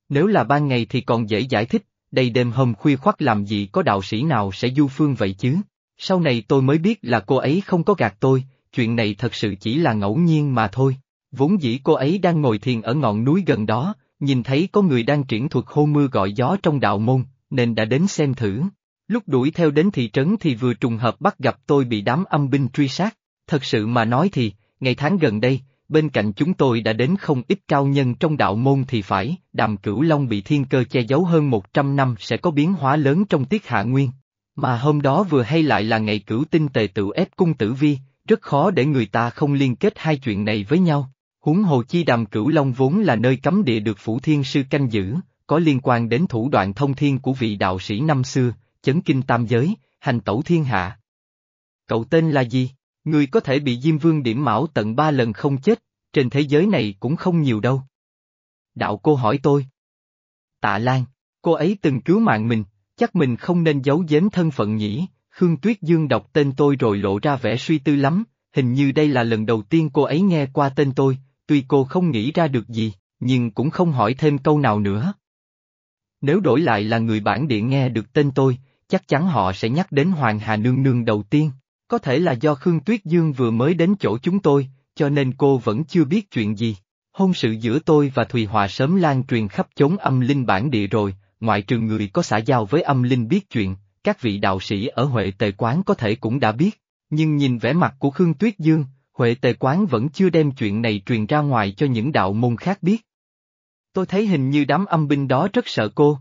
Nếu là ban ngày thì còn dễ giải thích, đây đêm hôm khuya khoắt làm gì có đạo sĩ nào sẽ du phương vậy chứ. Sau này tôi mới biết là cô ấy không có gạt tôi, chuyện này thật sự chỉ là ngẫu nhiên mà thôi. Vốn dĩ cô ấy đang ngồi thiền ở ngọn núi gần đó, nhìn thấy có người đang triển thuật hô mưa gọi gió trong đạo môn, nên đã đến xem thử. Lúc đuổi theo đến thị trấn thì vừa trùng hợp bắt gặp tôi bị đám âm binh truy sát. Thật sự mà nói thì, ngày tháng gần đây, bên cạnh chúng tôi đã đến không ít cao nhân trong đạo môn thì phải, đàm cửu long bị thiên cơ che giấu hơn 100 năm sẽ có biến hóa lớn trong tiết hạ nguyên. Mà hôm đó vừa hay lại là ngày cửu tinh tề tự ép cung tử vi, rất khó để người ta không liên kết hai chuyện này với nhau. Huống hồ chi đàm cửu long vốn là nơi cấm địa được phủ thiên sư canh giữ, có liên quan đến thủ đoạn thông thiên của vị đạo sĩ năm xưa, chấn kinh tam giới, hành tẩu thiên hạ. Cậu tên là gì? Người có thể bị Diêm Vương điểm mão tận ba lần không chết, trên thế giới này cũng không nhiều đâu. Đạo cô hỏi tôi. Tạ Lan, cô ấy từng cứu mạng mình, chắc mình không nên giấu giếm thân phận nhỉ, Khương Tuyết Dương đọc tên tôi rồi lộ ra vẻ suy tư lắm, hình như đây là lần đầu tiên cô ấy nghe qua tên tôi, tuy cô không nghĩ ra được gì, nhưng cũng không hỏi thêm câu nào nữa. Nếu đổi lại là người bản địa nghe được tên tôi, chắc chắn họ sẽ nhắc đến Hoàng Hà Nương Nương đầu tiên. Có thể là do Khương Tuyết Dương vừa mới đến chỗ chúng tôi, cho nên cô vẫn chưa biết chuyện gì. Hôn sự giữa tôi và Thùy Hòa sớm lan truyền khắp chốn âm linh bản địa rồi, ngoại trừ người có xã giao với âm linh biết chuyện, các vị đạo sĩ ở Huệ Tề Quán có thể cũng đã biết. Nhưng nhìn vẻ mặt của Khương Tuyết Dương, Huệ Tề Quán vẫn chưa đem chuyện này truyền ra ngoài cho những đạo môn khác biết. Tôi thấy hình như đám âm binh đó rất sợ cô.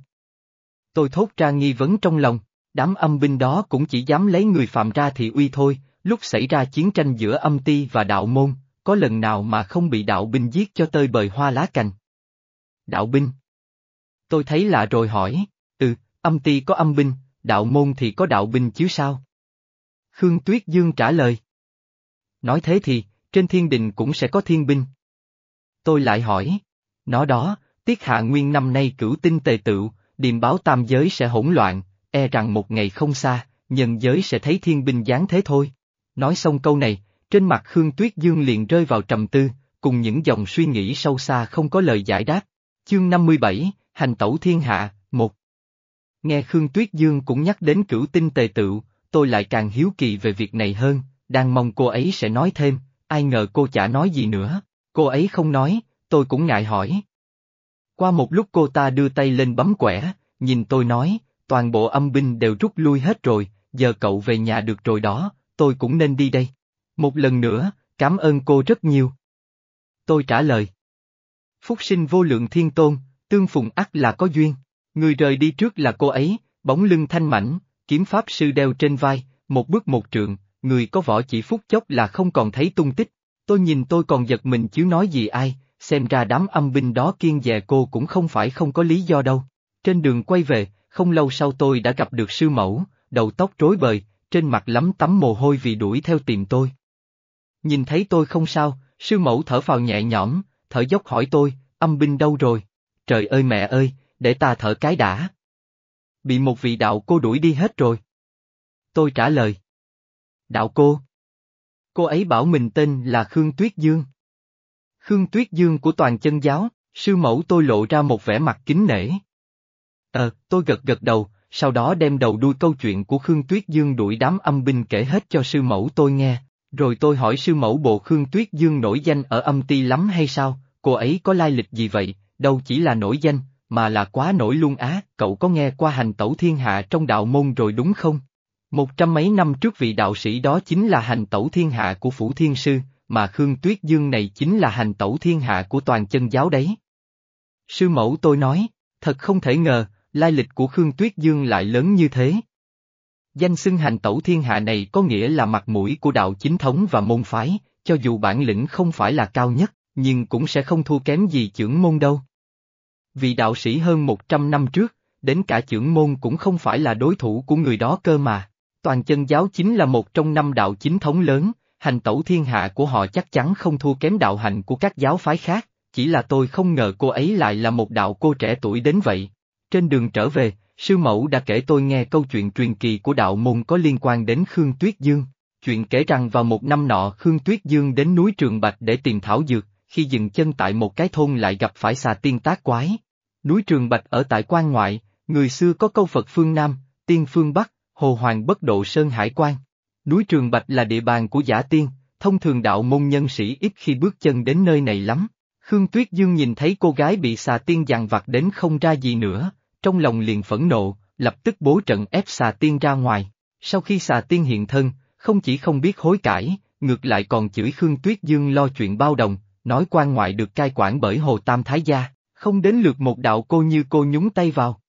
Tôi thốt ra nghi vấn trong lòng, đám âm binh đó cũng chỉ dám lấy người phạm ra thị uy thôi, lúc xảy ra chiến tranh giữa âm ti và đạo môn, có lần nào mà không bị đạo binh giết cho tơi bời hoa lá cành. Đạo binh? Tôi thấy lạ rồi hỏi, ừ, âm ti có âm binh, đạo môn thì có đạo binh chứ sao? Khương Tuyết Dương trả lời. Nói thế thì, trên thiên đình cũng sẽ có thiên binh. Tôi lại hỏi, nó đó, tiết hạ nguyên năm nay cửu tinh tề tựu, điềm báo tam giới sẽ hỗn loạn, e rằng một ngày không xa, nhân giới sẽ thấy thiên binh giáng thế thôi. Nói xong câu này, trên mặt Khương Tuyết Dương liền rơi vào trầm tư, cùng những dòng suy nghĩ sâu xa không có lời giải đáp. Chương 57, Hành tẩu thiên hạ, một. Nghe Khương Tuyết Dương cũng nhắc đến cửu tinh tề tựu, tôi lại càng hiếu kỳ về việc này hơn, đang mong cô ấy sẽ nói thêm, ai ngờ cô chả nói gì nữa, cô ấy không nói, tôi cũng ngại hỏi. Qua một lúc cô ta đưa tay lên bấm quẻ, nhìn tôi nói, toàn bộ âm binh đều rút lui hết rồi, giờ cậu về nhà được rồi đó, tôi cũng nên đi đây. Một lần nữa, cảm ơn cô rất nhiều. Tôi trả lời. Phúc sinh vô lượng thiên tôn, tương phùng ắt là có duyên. Người rời đi trước là cô ấy, bóng lưng thanh mảnh, kiếm pháp sư đeo trên vai, một bước một trượng, người có võ chỉ phút chốc là không còn thấy tung tích. Tôi nhìn tôi còn giật mình chứ nói gì ai, xem ra đám âm binh đó kiên dè cô cũng không phải không có lý do đâu. Trên đường quay về, không lâu sau tôi đã gặp được sư mẫu, đầu tóc rối bời, trên mặt lắm tắm mồ hôi vì đuổi theo tìm tôi. Nhìn thấy tôi không sao, sư mẫu thở phào nhẹ nhõm, thở dốc hỏi tôi, âm binh đâu rồi? Trời ơi mẹ ơi, để ta thở cái đã. Bị một vị đạo cô đuổi đi hết rồi. Tôi trả lời. Đạo cô? Cô ấy bảo mình tên là Khương Tuyết Dương. Khương Tuyết Dương của toàn chân giáo, sư mẫu tôi lộ ra một vẻ mặt kính nể. Ờ, tôi gật gật đầu, sau đó đem đầu đuôi câu chuyện của Khương Tuyết Dương đuổi đám âm binh kể hết cho sư mẫu tôi nghe, rồi tôi hỏi sư mẫu bộ Khương Tuyết Dương nổi danh ở âm ti lắm hay sao, cô ấy có lai lịch gì vậy, đâu chỉ là nổi danh, mà là quá nổi luôn á, cậu có nghe qua hành tẩu thiên hạ trong đạo môn rồi đúng không? Một trăm mấy năm trước vị đạo sĩ đó chính là hành tẩu thiên hạ của Phủ Thiên Sư, mà Khương Tuyết Dương này chính là hành tẩu thiên hạ của toàn chân giáo đấy. Sư mẫu tôi nói, thật không thể ngờ, lai lịch của Khương Tuyết Dương lại lớn như thế. Danh xưng hành tẩu thiên hạ này có nghĩa là mặt mũi của đạo chính thống và môn phái, cho dù bản lĩnh không phải là cao nhất, nhưng cũng sẽ không thua kém gì trưởng môn đâu. Vị đạo sĩ hơn 100 năm trước, đến cả trưởng môn cũng không phải là đối thủ của người đó cơ mà. Toàn chân giáo chính là một trong năm đạo chính thống lớn, hành tẩu thiên hạ của họ chắc chắn không thua kém đạo hành của các giáo phái khác, chỉ là tôi không ngờ cô ấy lại là một đạo cô trẻ tuổi đến vậy. Trên đường trở về, sư mẫu đã kể tôi nghe câu chuyện truyền kỳ của đạo môn có liên quan đến Khương Tuyết Dương. Chuyện kể rằng vào một năm nọ Khương Tuyết Dương đến núi Trường Bạch để tìm thảo dược, khi dừng chân tại một cái thôn lại gặp phải xà tiên tác quái. Núi Trường Bạch ở tại quan ngoại, người xưa có câu Phật phương Nam, tiên phương Bắc, hồ hoàng bất độ sơn hải quan. Núi Trường Bạch là địa bàn của giả tiên, thông thường đạo môn nhân sĩ ít khi bước chân đến nơi này lắm. Khương Tuyết Dương nhìn thấy cô gái bị xà tiên dằn vặt đến không ra gì nữa, trong lòng liền phẫn nộ, lập tức bố trận ép xà tiên ra ngoài. Sau khi xà tiên hiện thân, không chỉ không biết hối cải, ngược lại còn chửi Khương Tuyết Dương lo chuyện bao đồng, nói quan ngoại được cai quản bởi Hồ Tam Thái Gia, không đến lượt một đạo cô như cô nhúng tay vào.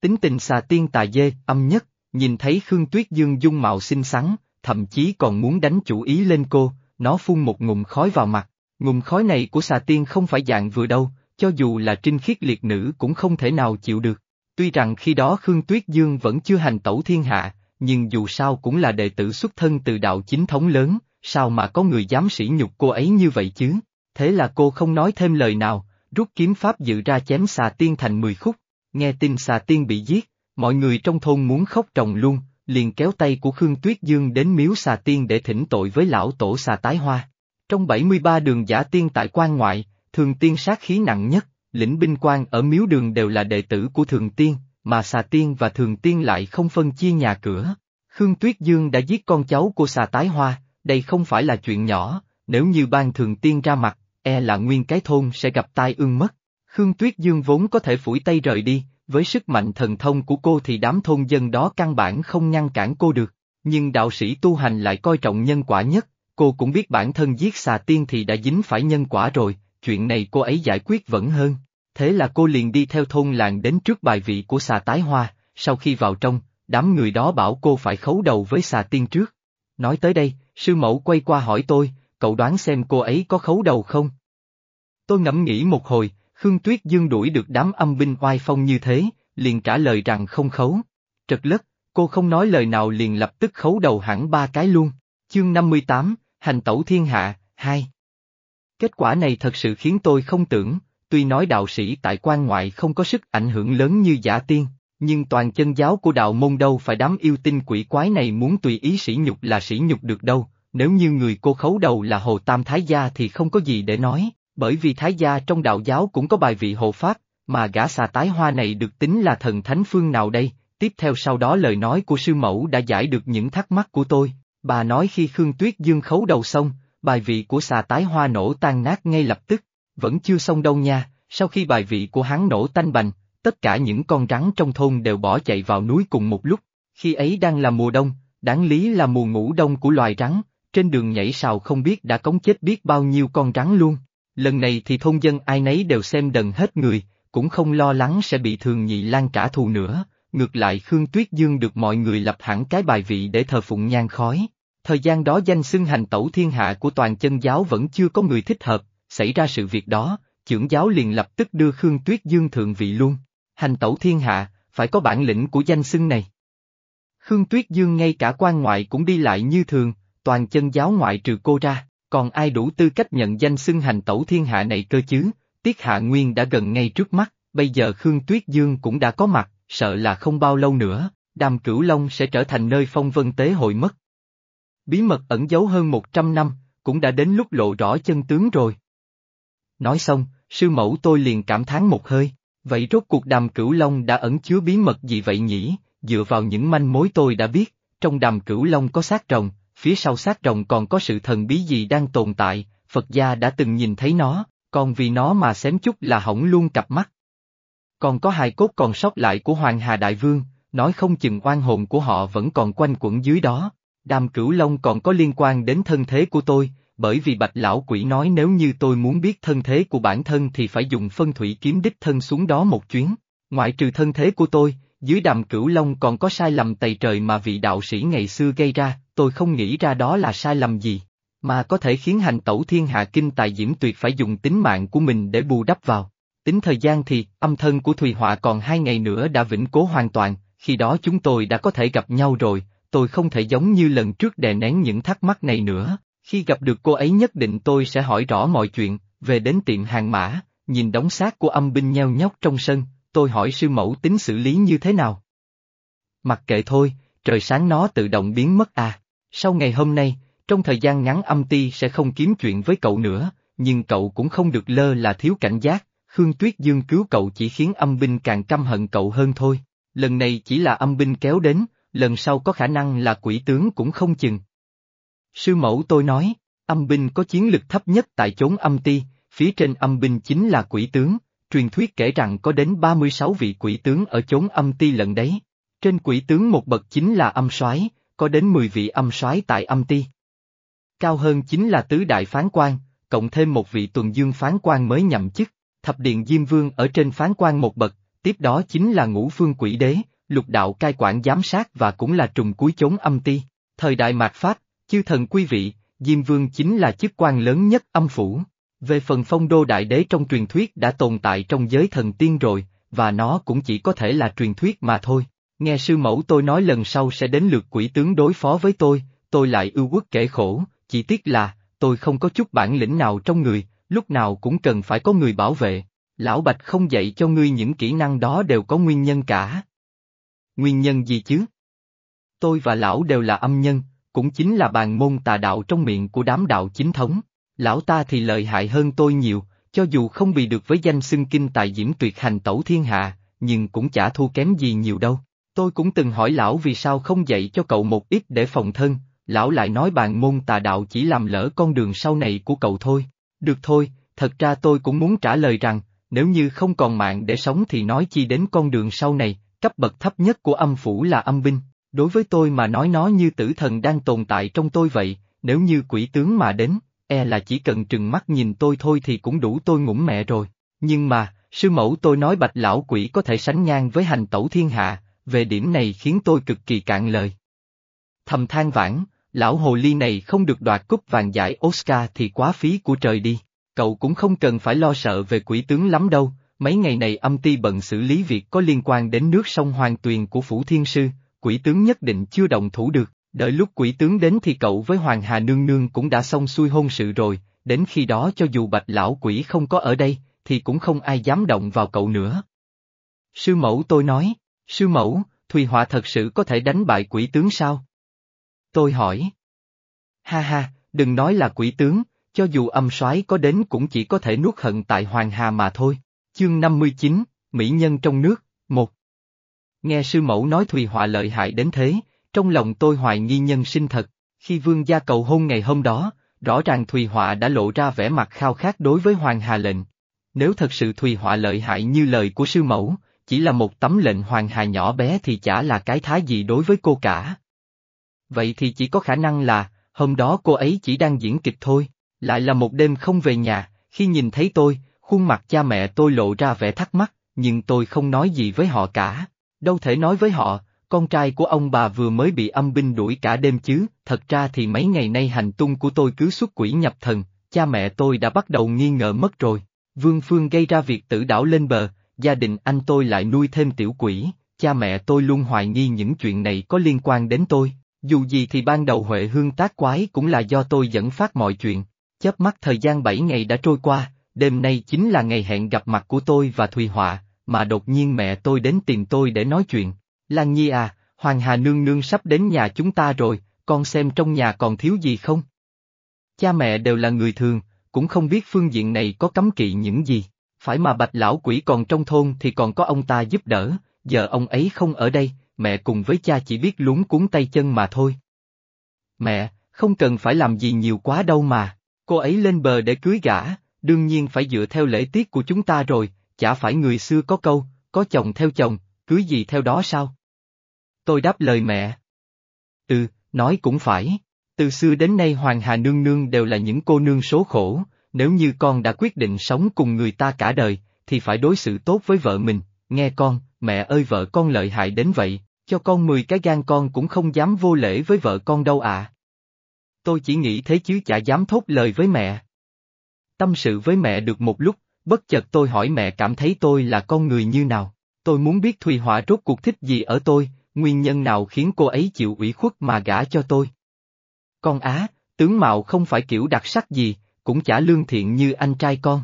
Tính tình xà tiên tà dê, âm nhất, nhìn thấy Khương Tuyết Dương dung mạo xinh xắn, thậm chí còn muốn đánh chủ ý lên cô, nó phun một ngụm khói vào mặt. Ngụm khói này của xà tiên không phải dạng vừa đâu, cho dù là trinh khiết liệt nữ cũng không thể nào chịu được. Tuy rằng khi đó Khương Tuyết Dương vẫn chưa hành tẩu thiên hạ, nhưng dù sao cũng là đệ tử xuất thân từ đạo chính thống lớn, sao mà có người dám sỉ nhục cô ấy như vậy chứ? Thế là cô không nói thêm lời nào, rút kiếm pháp dự ra chém xà tiên thành 10 khúc. Nghe tin xà tiên bị giết, mọi người trong thôn muốn khóc trồng luôn, liền kéo tay của Khương Tuyết Dương đến miếu xà tiên để thỉnh tội với lão tổ xà tái hoa. Trong 73 đường giả tiên tại quan ngoại, thường tiên sát khí nặng nhất, lĩnh binh quan ở miếu đường đều là đệ tử của thường tiên, mà xà tiên và thường tiên lại không phân chia nhà cửa. Khương Tuyết Dương đã giết con cháu của xà tái hoa, đây không phải là chuyện nhỏ, nếu như ban thường tiên ra mặt, e là nguyên cái thôn sẽ gặp tai ương mất. Khương Tuyết Dương vốn có thể phủi tay rời đi, với sức mạnh thần thông của cô thì đám thôn dân đó căn bản không ngăn cản cô được, nhưng đạo sĩ tu hành lại coi trọng nhân quả nhất, cô cũng biết bản thân giết xà tiên thì đã dính phải nhân quả rồi, chuyện này cô ấy giải quyết vẫn hơn. Thế là cô liền đi theo thôn làng đến trước bài vị của xà tái hoa, sau khi vào trong, đám người đó bảo cô phải khấu đầu với xà tiên trước. Nói tới đây, sư mẫu quay qua hỏi tôi, cậu đoán xem cô ấy có khấu đầu không? Tôi ngẫm nghĩ một hồi, Khương Tuyết Dương đuổi được đám âm binh oai phong như thế, liền trả lời rằng không khấu. Trật lất, cô không nói lời nào liền lập tức khấu đầu hẳn ba cái luôn. Chương 58, Hành Tẩu Thiên Hạ, 2 Kết quả này thật sự khiến tôi không tưởng, tuy nói đạo sĩ tại quan ngoại không có sức ảnh hưởng lớn như giả tiên, nhưng toàn chân giáo của đạo môn đâu phải đám yêu tinh quỷ quái này muốn tùy ý sỉ nhục là sỉ nhục được đâu, nếu như người cô khấu đầu là Hồ Tam Thái Gia thì không có gì để nói, bởi vì Thái Gia trong đạo giáo cũng có bài vị hộ pháp, mà gã xà tái hoa này được tính là thần thánh phương nào đây, tiếp theo sau đó lời nói của sư mẫu đã giải được những thắc mắc của tôi, bà nói khi Khương Tuyết Dương khấu đầu xong, bài vị của xà tái hoa nổ tan nát ngay lập tức, vẫn chưa xong đâu nha, sau khi bài vị của hắn nổ tanh bành, tất cả những con rắn trong thôn đều bỏ chạy vào núi cùng một lúc, khi ấy đang là mùa đông, đáng lý là mùa ngủ đông của loài rắn, trên đường nhảy sào không biết đã cống chết biết bao nhiêu con rắn luôn. Lần này thì thôn dân ai nấy đều xem đần hết người, cũng không lo lắng sẽ bị thường nhị lan trả thù nữa, ngược lại Khương Tuyết Dương được mọi người lập hẳn cái bài vị để thờ phụng nhan khói. Thời gian đó danh xưng hành tẩu thiên hạ của toàn chân giáo vẫn chưa có người thích hợp, xảy ra sự việc đó, trưởng giáo liền lập tức đưa Khương Tuyết Dương thượng vị luôn. Hành tẩu thiên hạ, phải có bản lĩnh của danh xưng này. Khương Tuyết Dương ngay cả quan ngoại cũng đi lại như thường, toàn chân giáo ngoại trừ cô ra, còn ai đủ tư cách nhận danh xưng hành tẩu thiên hạ này cơ chứ, Tiết Hạ Nguyên đã gần ngay trước mắt, bây giờ Khương Tuyết Dương cũng đã có mặt, sợ là không bao lâu nữa, đàm cửu long sẽ trở thành nơi phong vân tế hội mất. Bí mật ẩn giấu hơn 100 năm, cũng đã đến lúc lộ rõ chân tướng rồi. Nói xong, sư mẫu tôi liền cảm thán một hơi, vậy rốt cuộc đàm cửu long đã ẩn chứa bí mật gì vậy nhỉ, dựa vào những manh mối tôi đã biết, trong đàm cửu long có xác rồng, phía sau xác rồng còn có sự thần bí gì đang tồn tại, Phật gia đã từng nhìn thấy nó, còn vì nó mà xém chút là hỏng luôn cặp mắt. Còn có hài cốt còn sót lại của Hoàng Hà Đại Vương, nói không chừng oan hồn của họ vẫn còn quanh quẩn dưới đó. Đàm Cửu Long còn có liên quan đến thân thế của tôi, bởi vì bạch lão quỷ nói nếu như tôi muốn biết thân thế của bản thân thì phải dùng phân thủy kiếm đích thân xuống đó một chuyến. Ngoại trừ thân thế của tôi, dưới đàm cửu long còn có sai lầm tày trời mà vị đạo sĩ ngày xưa gây ra, tôi không nghĩ ra đó là sai lầm gì, mà có thể khiến hành tẩu thiên hạ kinh tài diễm tuyệt phải dùng tính mạng của mình để bù đắp vào. Tính thời gian thì, âm thân của Thùy Họa còn hai ngày nữa đã vĩnh cố hoàn toàn, khi đó chúng tôi đã có thể gặp nhau rồi, tôi không thể giống như lần trước đè nén những thắc mắc này nữa, khi gặp được cô ấy nhất định tôi sẽ hỏi rõ mọi chuyện, về đến tiệm hàng mã, nhìn đống xác của âm binh nheo nhóc trong sân, tôi hỏi sư mẫu tính xử lý như thế nào. Mặc kệ thôi, trời sáng nó tự động biến mất à. Sau ngày hôm nay, trong thời gian ngắn âm ti sẽ không kiếm chuyện với cậu nữa, nhưng cậu cũng không được lơ là thiếu cảnh giác, Khương Tuyết Dương cứu cậu chỉ khiến âm binh càng căm hận cậu hơn thôi. Lần này chỉ là âm binh kéo đến, lần sau có khả năng là quỷ tướng cũng không chừng. Sư mẫu tôi nói, âm binh có chiến lực thấp nhất tại chốn âm ti, phía trên âm binh chính là quỷ tướng, truyền thuyết kể rằng có đến 36 vị quỷ tướng ở chốn âm ti lần đấy. Trên quỷ tướng một bậc chính là âm soái, có đến 10 vị âm soái tại âm ti. Cao hơn chính là tứ đại phán quan, cộng thêm một vị tuần dương phán quan mới nhậm chức, thập điện Diêm Vương ở trên phán quan một bậc, tiếp đó chính là ngũ phương quỷ đế, lục đạo cai quản giám sát và cũng là trùng cuối chốn âm ti. Thời đại mạt Pháp, chư thần quý vị, Diêm Vương chính là chức quan lớn nhất âm phủ. Về phần phong đô đại đế trong truyền thuyết đã tồn tại trong giới thần tiên rồi, và nó cũng chỉ có thể là truyền thuyết mà thôi. Nghe sư mẫu tôi nói lần sau sẽ đến lượt quỷ tướng đối phó với tôi, tôi lại ưu quốc kể khổ, chỉ tiếc là, tôi không có chút bản lĩnh nào trong người, lúc nào cũng cần phải có người bảo vệ. Lão Bạch không dạy cho ngươi những kỹ năng đó đều có nguyên nhân cả. Nguyên nhân gì chứ? Tôi và lão đều là âm nhân, cũng chính là bàn môn tà đạo trong miệng của đám đạo chính thống. Lão ta thì lợi hại hơn tôi nhiều, cho dù không bị được với danh xưng kinh tài diễm tuyệt hành tẩu thiên hạ, nhưng cũng chả thua kém gì nhiều đâu. Tôi cũng từng hỏi lão vì sao không dạy cho cậu một ít để phòng thân, lão lại nói bàn môn tà đạo chỉ làm lỡ con đường sau này của cậu thôi. Được thôi, thật ra tôi cũng muốn trả lời rằng, nếu như không còn mạng để sống thì nói chi đến con đường sau này, cấp bậc thấp nhất của âm phủ là âm binh, đối với tôi mà nói nó như tử thần đang tồn tại trong tôi vậy, nếu như quỷ tướng mà đến, e là chỉ cần trừng mắt nhìn tôi thôi thì cũng đủ tôi ngủm mẹ rồi. Nhưng mà, sư mẫu tôi nói bạch lão quỷ có thể sánh ngang với hành tẩu thiên hạ, về điểm này khiến tôi cực kỳ cạn lời. Thầm than vãn, lão hồ ly này không được đoạt cúp vàng giải Oscar thì quá phí của trời đi, cậu cũng không cần phải lo sợ về quỷ tướng lắm đâu, mấy ngày này âm ti bận xử lý việc có liên quan đến nước sông Hoàng Tuyền của Phủ Thiên Sư, quỷ tướng nhất định chưa động thủ được, đợi lúc quỷ tướng đến thì cậu với Hoàng Hà Nương Nương cũng đã xong xuôi hôn sự rồi, đến khi đó cho dù bạch lão quỷ không có ở đây, thì cũng không ai dám động vào cậu nữa. Sư mẫu tôi nói, sư mẫu, Thùy Họa thật sự có thể đánh bại quỷ tướng sao? Tôi hỏi. Ha ha, đừng nói là quỷ tướng, cho dù âm soái có đến cũng chỉ có thể nuốt hận tại Hoàng Hà mà thôi. Chương 59, Mỹ Nhân trong nước, một. Nghe sư mẫu nói Thùy Họa lợi hại đến thế, trong lòng tôi hoài nghi nhân sinh thật, khi vương gia cầu hôn ngày hôm đó, rõ ràng Thùy Họa đã lộ ra vẻ mặt khao khát đối với Hoàng Hà lệnh. Nếu thật sự Thùy Họa lợi hại như lời của sư mẫu, chỉ là một tấm lệnh Hoàng Hà nhỏ bé thì chả là cái thái gì đối với cô cả. Vậy thì chỉ có khả năng là, hôm đó cô ấy chỉ đang diễn kịch thôi, lại là một đêm không về nhà, khi nhìn thấy tôi, khuôn mặt cha mẹ tôi lộ ra vẻ thắc mắc, nhưng tôi không nói gì với họ cả. Đâu thể nói với họ, con trai của ông bà vừa mới bị âm binh đuổi cả đêm chứ, thật ra thì mấy ngày nay hành tung của tôi cứ xuất quỷ nhập thần, cha mẹ tôi đã bắt đầu nghi ngờ mất rồi. Vương Phương gây ra việc tử đảo lên bờ, gia đình anh tôi lại nuôi thêm tiểu quỷ, cha mẹ tôi luôn hoài nghi những chuyện này có liên quan đến tôi, dù gì thì ban đầu Huệ Hương tác quái cũng là do tôi dẫn phát mọi chuyện. Chớp mắt thời gian 7 ngày đã trôi qua, đêm nay chính là ngày hẹn gặp mặt của tôi và Thùy Họa, mà đột nhiên mẹ tôi đến tìm tôi để nói chuyện. Lan Nhi à, Hoàng Hà Nương Nương sắp đến nhà chúng ta rồi, con xem trong nhà còn thiếu gì không? Cha mẹ đều là người thường, cũng không biết phương diện này có cấm kỵ những gì, phải mà bạch lão quỷ còn trong thôn thì còn có ông ta giúp đỡ, giờ ông ấy không ở đây, mẹ cùng với cha chỉ biết lúng cuốn tay chân mà thôi. Mẹ, không cần phải làm gì nhiều quá đâu mà, cô ấy lên bờ để cưới gã, đương nhiên phải dựa theo lễ tiết của chúng ta rồi, chả phải người xưa có câu, có chồng theo chồng, cưới gì theo đó sao? Tôi đáp lời mẹ. Ừ, nói cũng phải. Từ xưa đến nay Hoàng Hà Nương Nương đều là những cô nương số khổ, nếu như con đã quyết định sống cùng người ta cả đời, thì phải đối xử tốt với vợ mình, nghe con, mẹ ơi vợ con lợi hại đến vậy, cho con 10 cái gan con cũng không dám vô lễ với vợ con đâu ạ. Tôi chỉ nghĩ thế chứ chả dám thốt lời với mẹ. Tâm sự với mẹ được một lúc, bất chợt tôi hỏi mẹ cảm thấy tôi là con người như nào. Tôi muốn biết Thùy Họa rốt cuộc thích gì ở tôi, nguyên nhân nào khiến cô ấy chịu ủy khuất mà gả cho tôi. Con á, tướng mạo không phải kiểu đặc sắc gì, cũng chả lương thiện như anh trai con.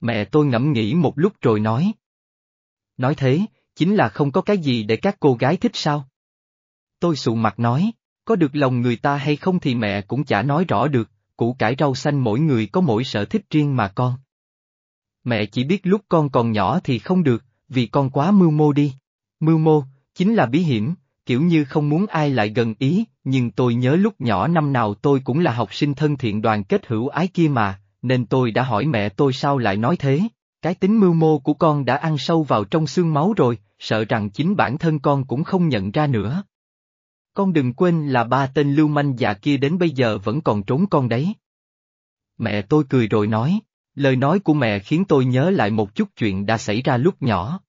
Mẹ tôi ngẫm nghĩ một lúc rồi nói. Nói thế, chính là không có cái gì để các cô gái thích sao? Tôi sụ mặt nói, có được lòng người ta hay không thì mẹ cũng chả nói rõ được, củ cải rau xanh mỗi người có mỗi sở thích riêng mà con. Mẹ chỉ biết lúc con còn nhỏ thì không được, vì con quá mưu mô đi. Mưu mô, chính là bí hiểm, kiểu như không muốn ai lại gần ý, nhưng tôi nhớ lúc nhỏ năm nào tôi cũng là học sinh thân thiện đoàn kết hữu ái kia mà, nên tôi đã hỏi mẹ tôi sao lại nói thế. Cái tính mưu mô của con đã ăn sâu vào trong xương máu rồi, sợ rằng chính bản thân con cũng không nhận ra nữa. Con đừng quên là ba tên lưu manh già kia đến bây giờ vẫn còn trốn con đấy. Mẹ tôi cười rồi nói, lời nói của mẹ khiến tôi nhớ lại một chút chuyện đã xảy ra lúc nhỏ.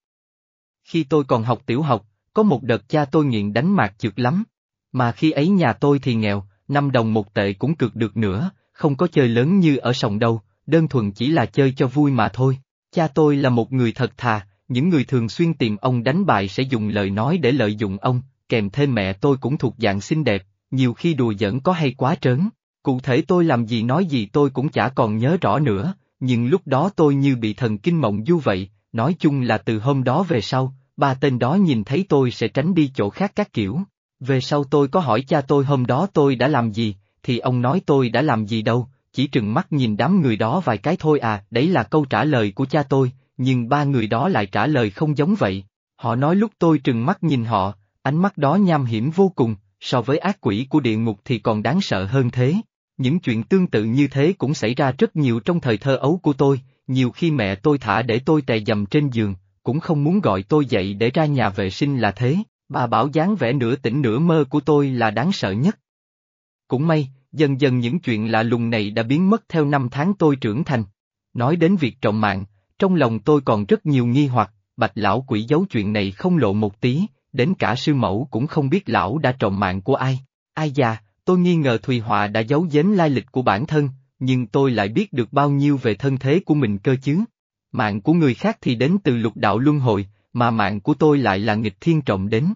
Khi tôi còn học tiểu học, có một đợt cha tôi nghiện đánh mạc chược lắm. Mà khi ấy nhà tôi thì nghèo, năm đồng một tệ cũng cực được nữa, không có chơi lớn như ở sòng đâu, đơn thuần chỉ là chơi cho vui mà thôi. Cha tôi là một người thật thà, những người thường xuyên tìm ông đánh bài sẽ dùng lời nói để lợi dụng ông, kèm thêm mẹ tôi cũng thuộc dạng xinh đẹp, nhiều khi đùa giỡn có hay quá trớn. Cụ thể tôi làm gì nói gì tôi cũng chả còn nhớ rõ nữa, nhưng lúc đó tôi như bị thần kinh mộng du vậy, nói chung là từ hôm đó về sau, ba tên đó nhìn thấy tôi sẽ tránh đi chỗ khác các kiểu. Về sau tôi có hỏi cha tôi hôm đó tôi đã làm gì, thì ông nói tôi đã làm gì đâu, chỉ trừng mắt nhìn đám người đó vài cái thôi à, đấy là câu trả lời của cha tôi, nhưng ba người đó lại trả lời không giống vậy. Họ nói lúc tôi trừng mắt nhìn họ, ánh mắt đó nham hiểm vô cùng, so với ác quỷ của địa ngục thì còn đáng sợ hơn thế. Những chuyện tương tự như thế cũng xảy ra rất nhiều trong thời thơ ấu của tôi, nhiều khi mẹ tôi thả để tôi tè dầm trên giường, cũng không muốn gọi tôi dậy để ra nhà vệ sinh là thế, bà bảo dáng vẻ nửa tỉnh nửa mơ của tôi là đáng sợ nhất. Cũng may, dần dần những chuyện lạ lùng này đã biến mất theo năm tháng tôi trưởng thành. Nói đến việc trộm mạng, trong lòng tôi còn rất nhiều nghi hoặc, bạch lão quỷ giấu chuyện này không lộ một tí, đến cả sư mẫu cũng không biết lão đã trộm mạng của ai. Ai già, tôi nghi ngờ Thùy Họa đã giấu giếm lai lịch của bản thân, nhưng tôi lại biết được bao nhiêu về thân thế của mình cơ chứ. Mạng của người khác thì đến từ lục đạo luân hồi, mà mạng của tôi lại là nghịch thiên trọng đến.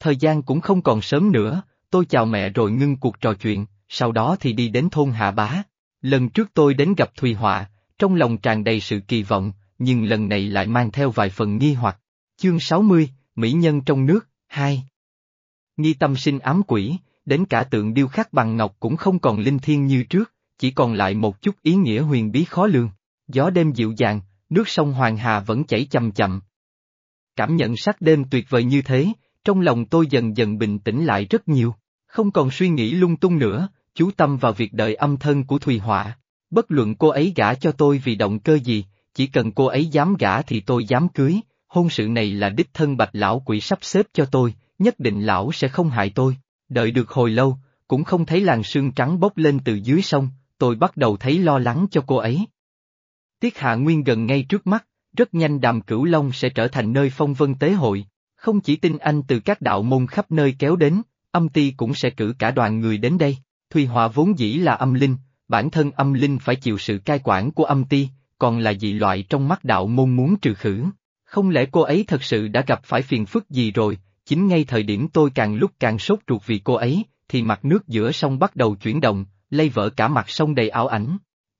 Thời gian cũng không còn sớm nữa, tôi chào mẹ rồi ngưng cuộc trò chuyện, sau đó thì đi đến thôn Hạ Bá. Lần trước tôi đến gặp Thùy Họa, trong lòng tràn đầy sự kỳ vọng, nhưng lần này lại mang theo vài phần nghi hoặc. Chương 60, Mỹ Nhân trong nước, 2 Nghi tâm sinh ám quỷ, đến cả tượng điêu khắc bằng ngọc cũng không còn linh thiêng như trước, chỉ còn lại một chút ý nghĩa huyền bí khó lường. Gió đêm dịu dàng, nước sông Hoàng Hà vẫn chảy chậm chậm. Cảm nhận sắc đêm tuyệt vời như thế, trong lòng tôi dần dần bình tĩnh lại rất nhiều, không còn suy nghĩ lung tung nữa, chú tâm vào việc đợi âm thân của Thùy Họa. Bất luận cô ấy gả cho tôi vì động cơ gì, chỉ cần cô ấy dám gả thì tôi dám cưới, hôn sự này là đích thân bạch lão quỷ sắp xếp cho tôi, nhất định lão sẽ không hại tôi. Đợi được hồi lâu, cũng không thấy làn sương trắng bốc lên từ dưới sông, tôi bắt đầu thấy lo lắng cho cô ấy. Tiết Hạ Nguyên gần ngay trước mắt, rất nhanh đàm cửu long sẽ trở thành nơi phong vân tế hội. Không chỉ tin anh từ các đạo môn khắp nơi kéo đến, âm ti cũng sẽ cử cả đoàn người đến đây. Thùy Hòa vốn dĩ là âm linh, bản thân âm linh phải chịu sự cai quản của âm ti, còn là dị loại trong mắt đạo môn muốn trừ khử. Không lẽ cô ấy thật sự đã gặp phải phiền phức gì rồi, chính ngay thời điểm tôi càng lúc càng sốt ruột vì cô ấy, thì mặt nước giữa sông bắt đầu chuyển động, lây vỡ cả mặt sông đầy ảo ảnh.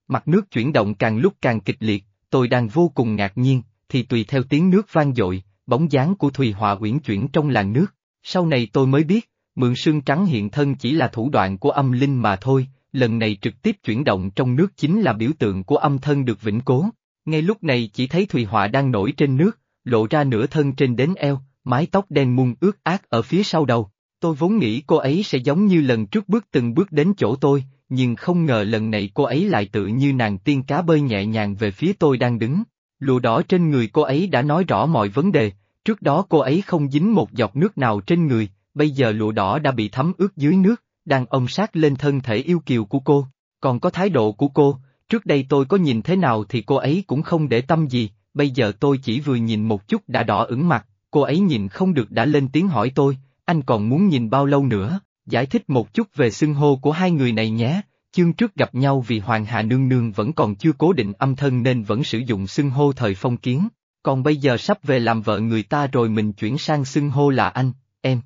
Mặt nước chuyển động càng lúc càng kịch liệt, tôi đang vô cùng ngạc nhiên, thì tùy theo tiếng nước vang dội, bóng dáng của Thùy Họa uyển chuyển trong làn nước. Sau này tôi mới biết, mượn sương trắng hiện thân chỉ là thủ đoạn của âm linh mà thôi, lần này trực tiếp chuyển động trong nước chính là biểu tượng của âm thân được vĩnh cố. Ngay lúc này chỉ thấy Thùy Họa đang nổi trên nước, lộ ra nửa thân trên đến eo, mái tóc đen muôn ướt át ở phía sau đầu. Tôi vốn nghĩ cô ấy sẽ giống như lần trước bước từng bước đến chỗ tôi, nhưng không ngờ lần này cô ấy lại tự như nàng tiên cá bơi nhẹ nhàng về phía tôi đang đứng. Lụa đỏ trên người cô ấy đã nói rõ mọi vấn đề, trước đó cô ấy không dính một giọt nước nào trên người, bây giờ lụa đỏ đã bị thấm ướt dưới nước, đang ôm sát lên thân thể yêu kiều của cô. Còn có thái độ của cô, trước đây tôi có nhìn thế nào thì cô ấy cũng không để tâm gì, bây giờ tôi chỉ vừa nhìn một chút đã đỏ ửng mặt, cô ấy nhìn không được đã lên tiếng hỏi tôi, anh còn muốn nhìn bao lâu nữa, giải thích một chút về xưng hô của hai người này nhé. Chương trước gặp nhau vì Hoàng Hà Nương Nương vẫn còn chưa cố định âm thân nên vẫn sử dụng xưng hô thời phong kiến, còn bây giờ sắp về làm vợ người ta rồi mình chuyển sang xưng hô là anh, em.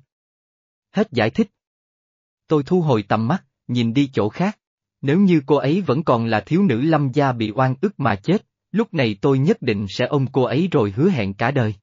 Hết giải thích. Tôi thu hồi tầm mắt, nhìn đi chỗ khác. Nếu như cô ấy vẫn còn là thiếu nữ lâm gia bị oan ức mà chết, lúc này tôi nhất định sẽ ôm cô ấy rồi hứa hẹn cả đời.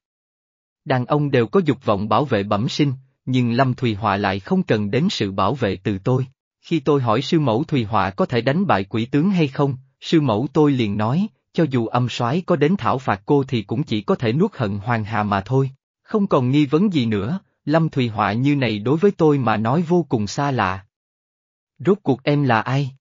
Đàn ông đều có dục vọng bảo vệ bẩm sinh, nhưng Lâm Thùy Họa lại không cần đến sự bảo vệ từ tôi. Khi tôi hỏi sư mẫu Thùy Họa có thể đánh bại quỷ tướng hay không, sư mẫu tôi liền nói, cho dù âm soái có đến thảo phạt cô thì cũng chỉ có thể nuốt hận hoàng hà mà thôi. Không còn nghi vấn gì nữa, Lâm Thùy Họa như này đối với tôi mà nói vô cùng xa lạ. Rốt cuộc em là ai?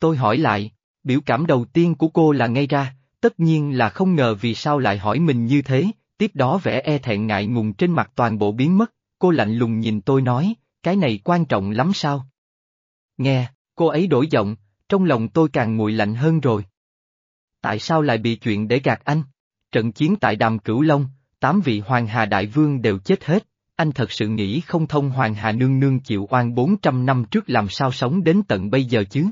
Tôi hỏi lại, biểu cảm đầu tiên của cô là ngay ra, tất nhiên là không ngờ vì sao lại hỏi mình như thế, tiếp đó vẻ e thẹn ngại ngùng trên mặt toàn bộ biến mất, cô lạnh lùng nhìn tôi nói, cái này quan trọng lắm sao? Nghe, cô ấy đổi giọng, trong lòng tôi càng nguội lạnh hơn rồi. Tại sao lại bị chuyện để gạt anh? Trận chiến tại đàm Cửu Long, tám vị Hoàng Hà Đại Vương đều chết hết, anh thật sự nghĩ không thông Hoàng Hà Nương Nương chịu oan 400 năm trước làm sao sống đến tận bây giờ chứ?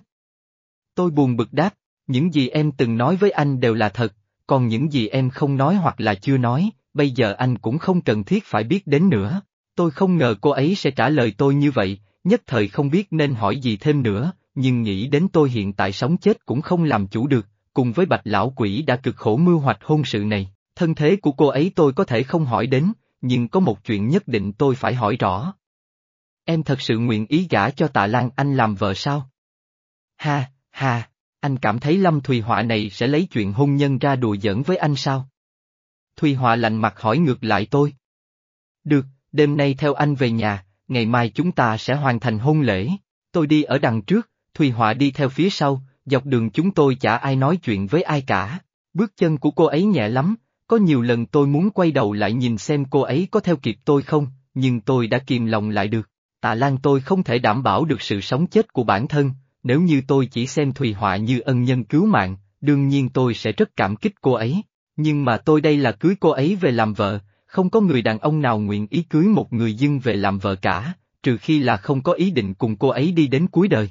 Tôi buồn bực đáp, những gì em từng nói với anh đều là thật, còn những gì em không nói hoặc là chưa nói, bây giờ anh cũng không cần thiết phải biết đến nữa. Tôi không ngờ cô ấy sẽ trả lời tôi như vậy, nhất thời không biết nên hỏi gì thêm nữa, nhưng nghĩ đến tôi hiện tại sống chết cũng không làm chủ được, cùng với bạch lão quỷ đã cực khổ mưu hoạch hôn sự này, thân thế của cô ấy tôi có thể không hỏi đến, nhưng có một chuyện nhất định tôi phải hỏi rõ. Em thật sự nguyện ý gả cho tạ Lan Anh làm vợ sao? Ha, ha, anh cảm thấy Lâm Thùy Họa này sẽ lấy chuyện hôn nhân ra đùa giỡn với anh sao? Thùy Họa lạnh mặt hỏi ngược lại tôi. Được, đêm nay theo anh về nhà, ngày mai chúng ta sẽ hoàn thành hôn lễ. Tôi đi ở đằng trước, Thùy Họa đi theo phía sau, dọc đường chúng tôi chả ai nói chuyện với ai cả. Bước chân của cô ấy nhẹ lắm, có nhiều lần tôi muốn quay đầu lại nhìn xem cô ấy có theo kịp tôi không, nhưng tôi đã kìm lòng lại được. Tạ Lan tôi không thể đảm bảo được sự sống chết của bản thân, nếu như tôi chỉ xem Thùy Họa như ân nhân cứu mạng, đương nhiên tôi sẽ rất cảm kích cô ấy. Nhưng mà tôi đây là cưới cô ấy về làm vợ, không có người đàn ông nào nguyện ý cưới một người dân về làm vợ cả, trừ khi là không có ý định cùng cô ấy đi đến cuối đời.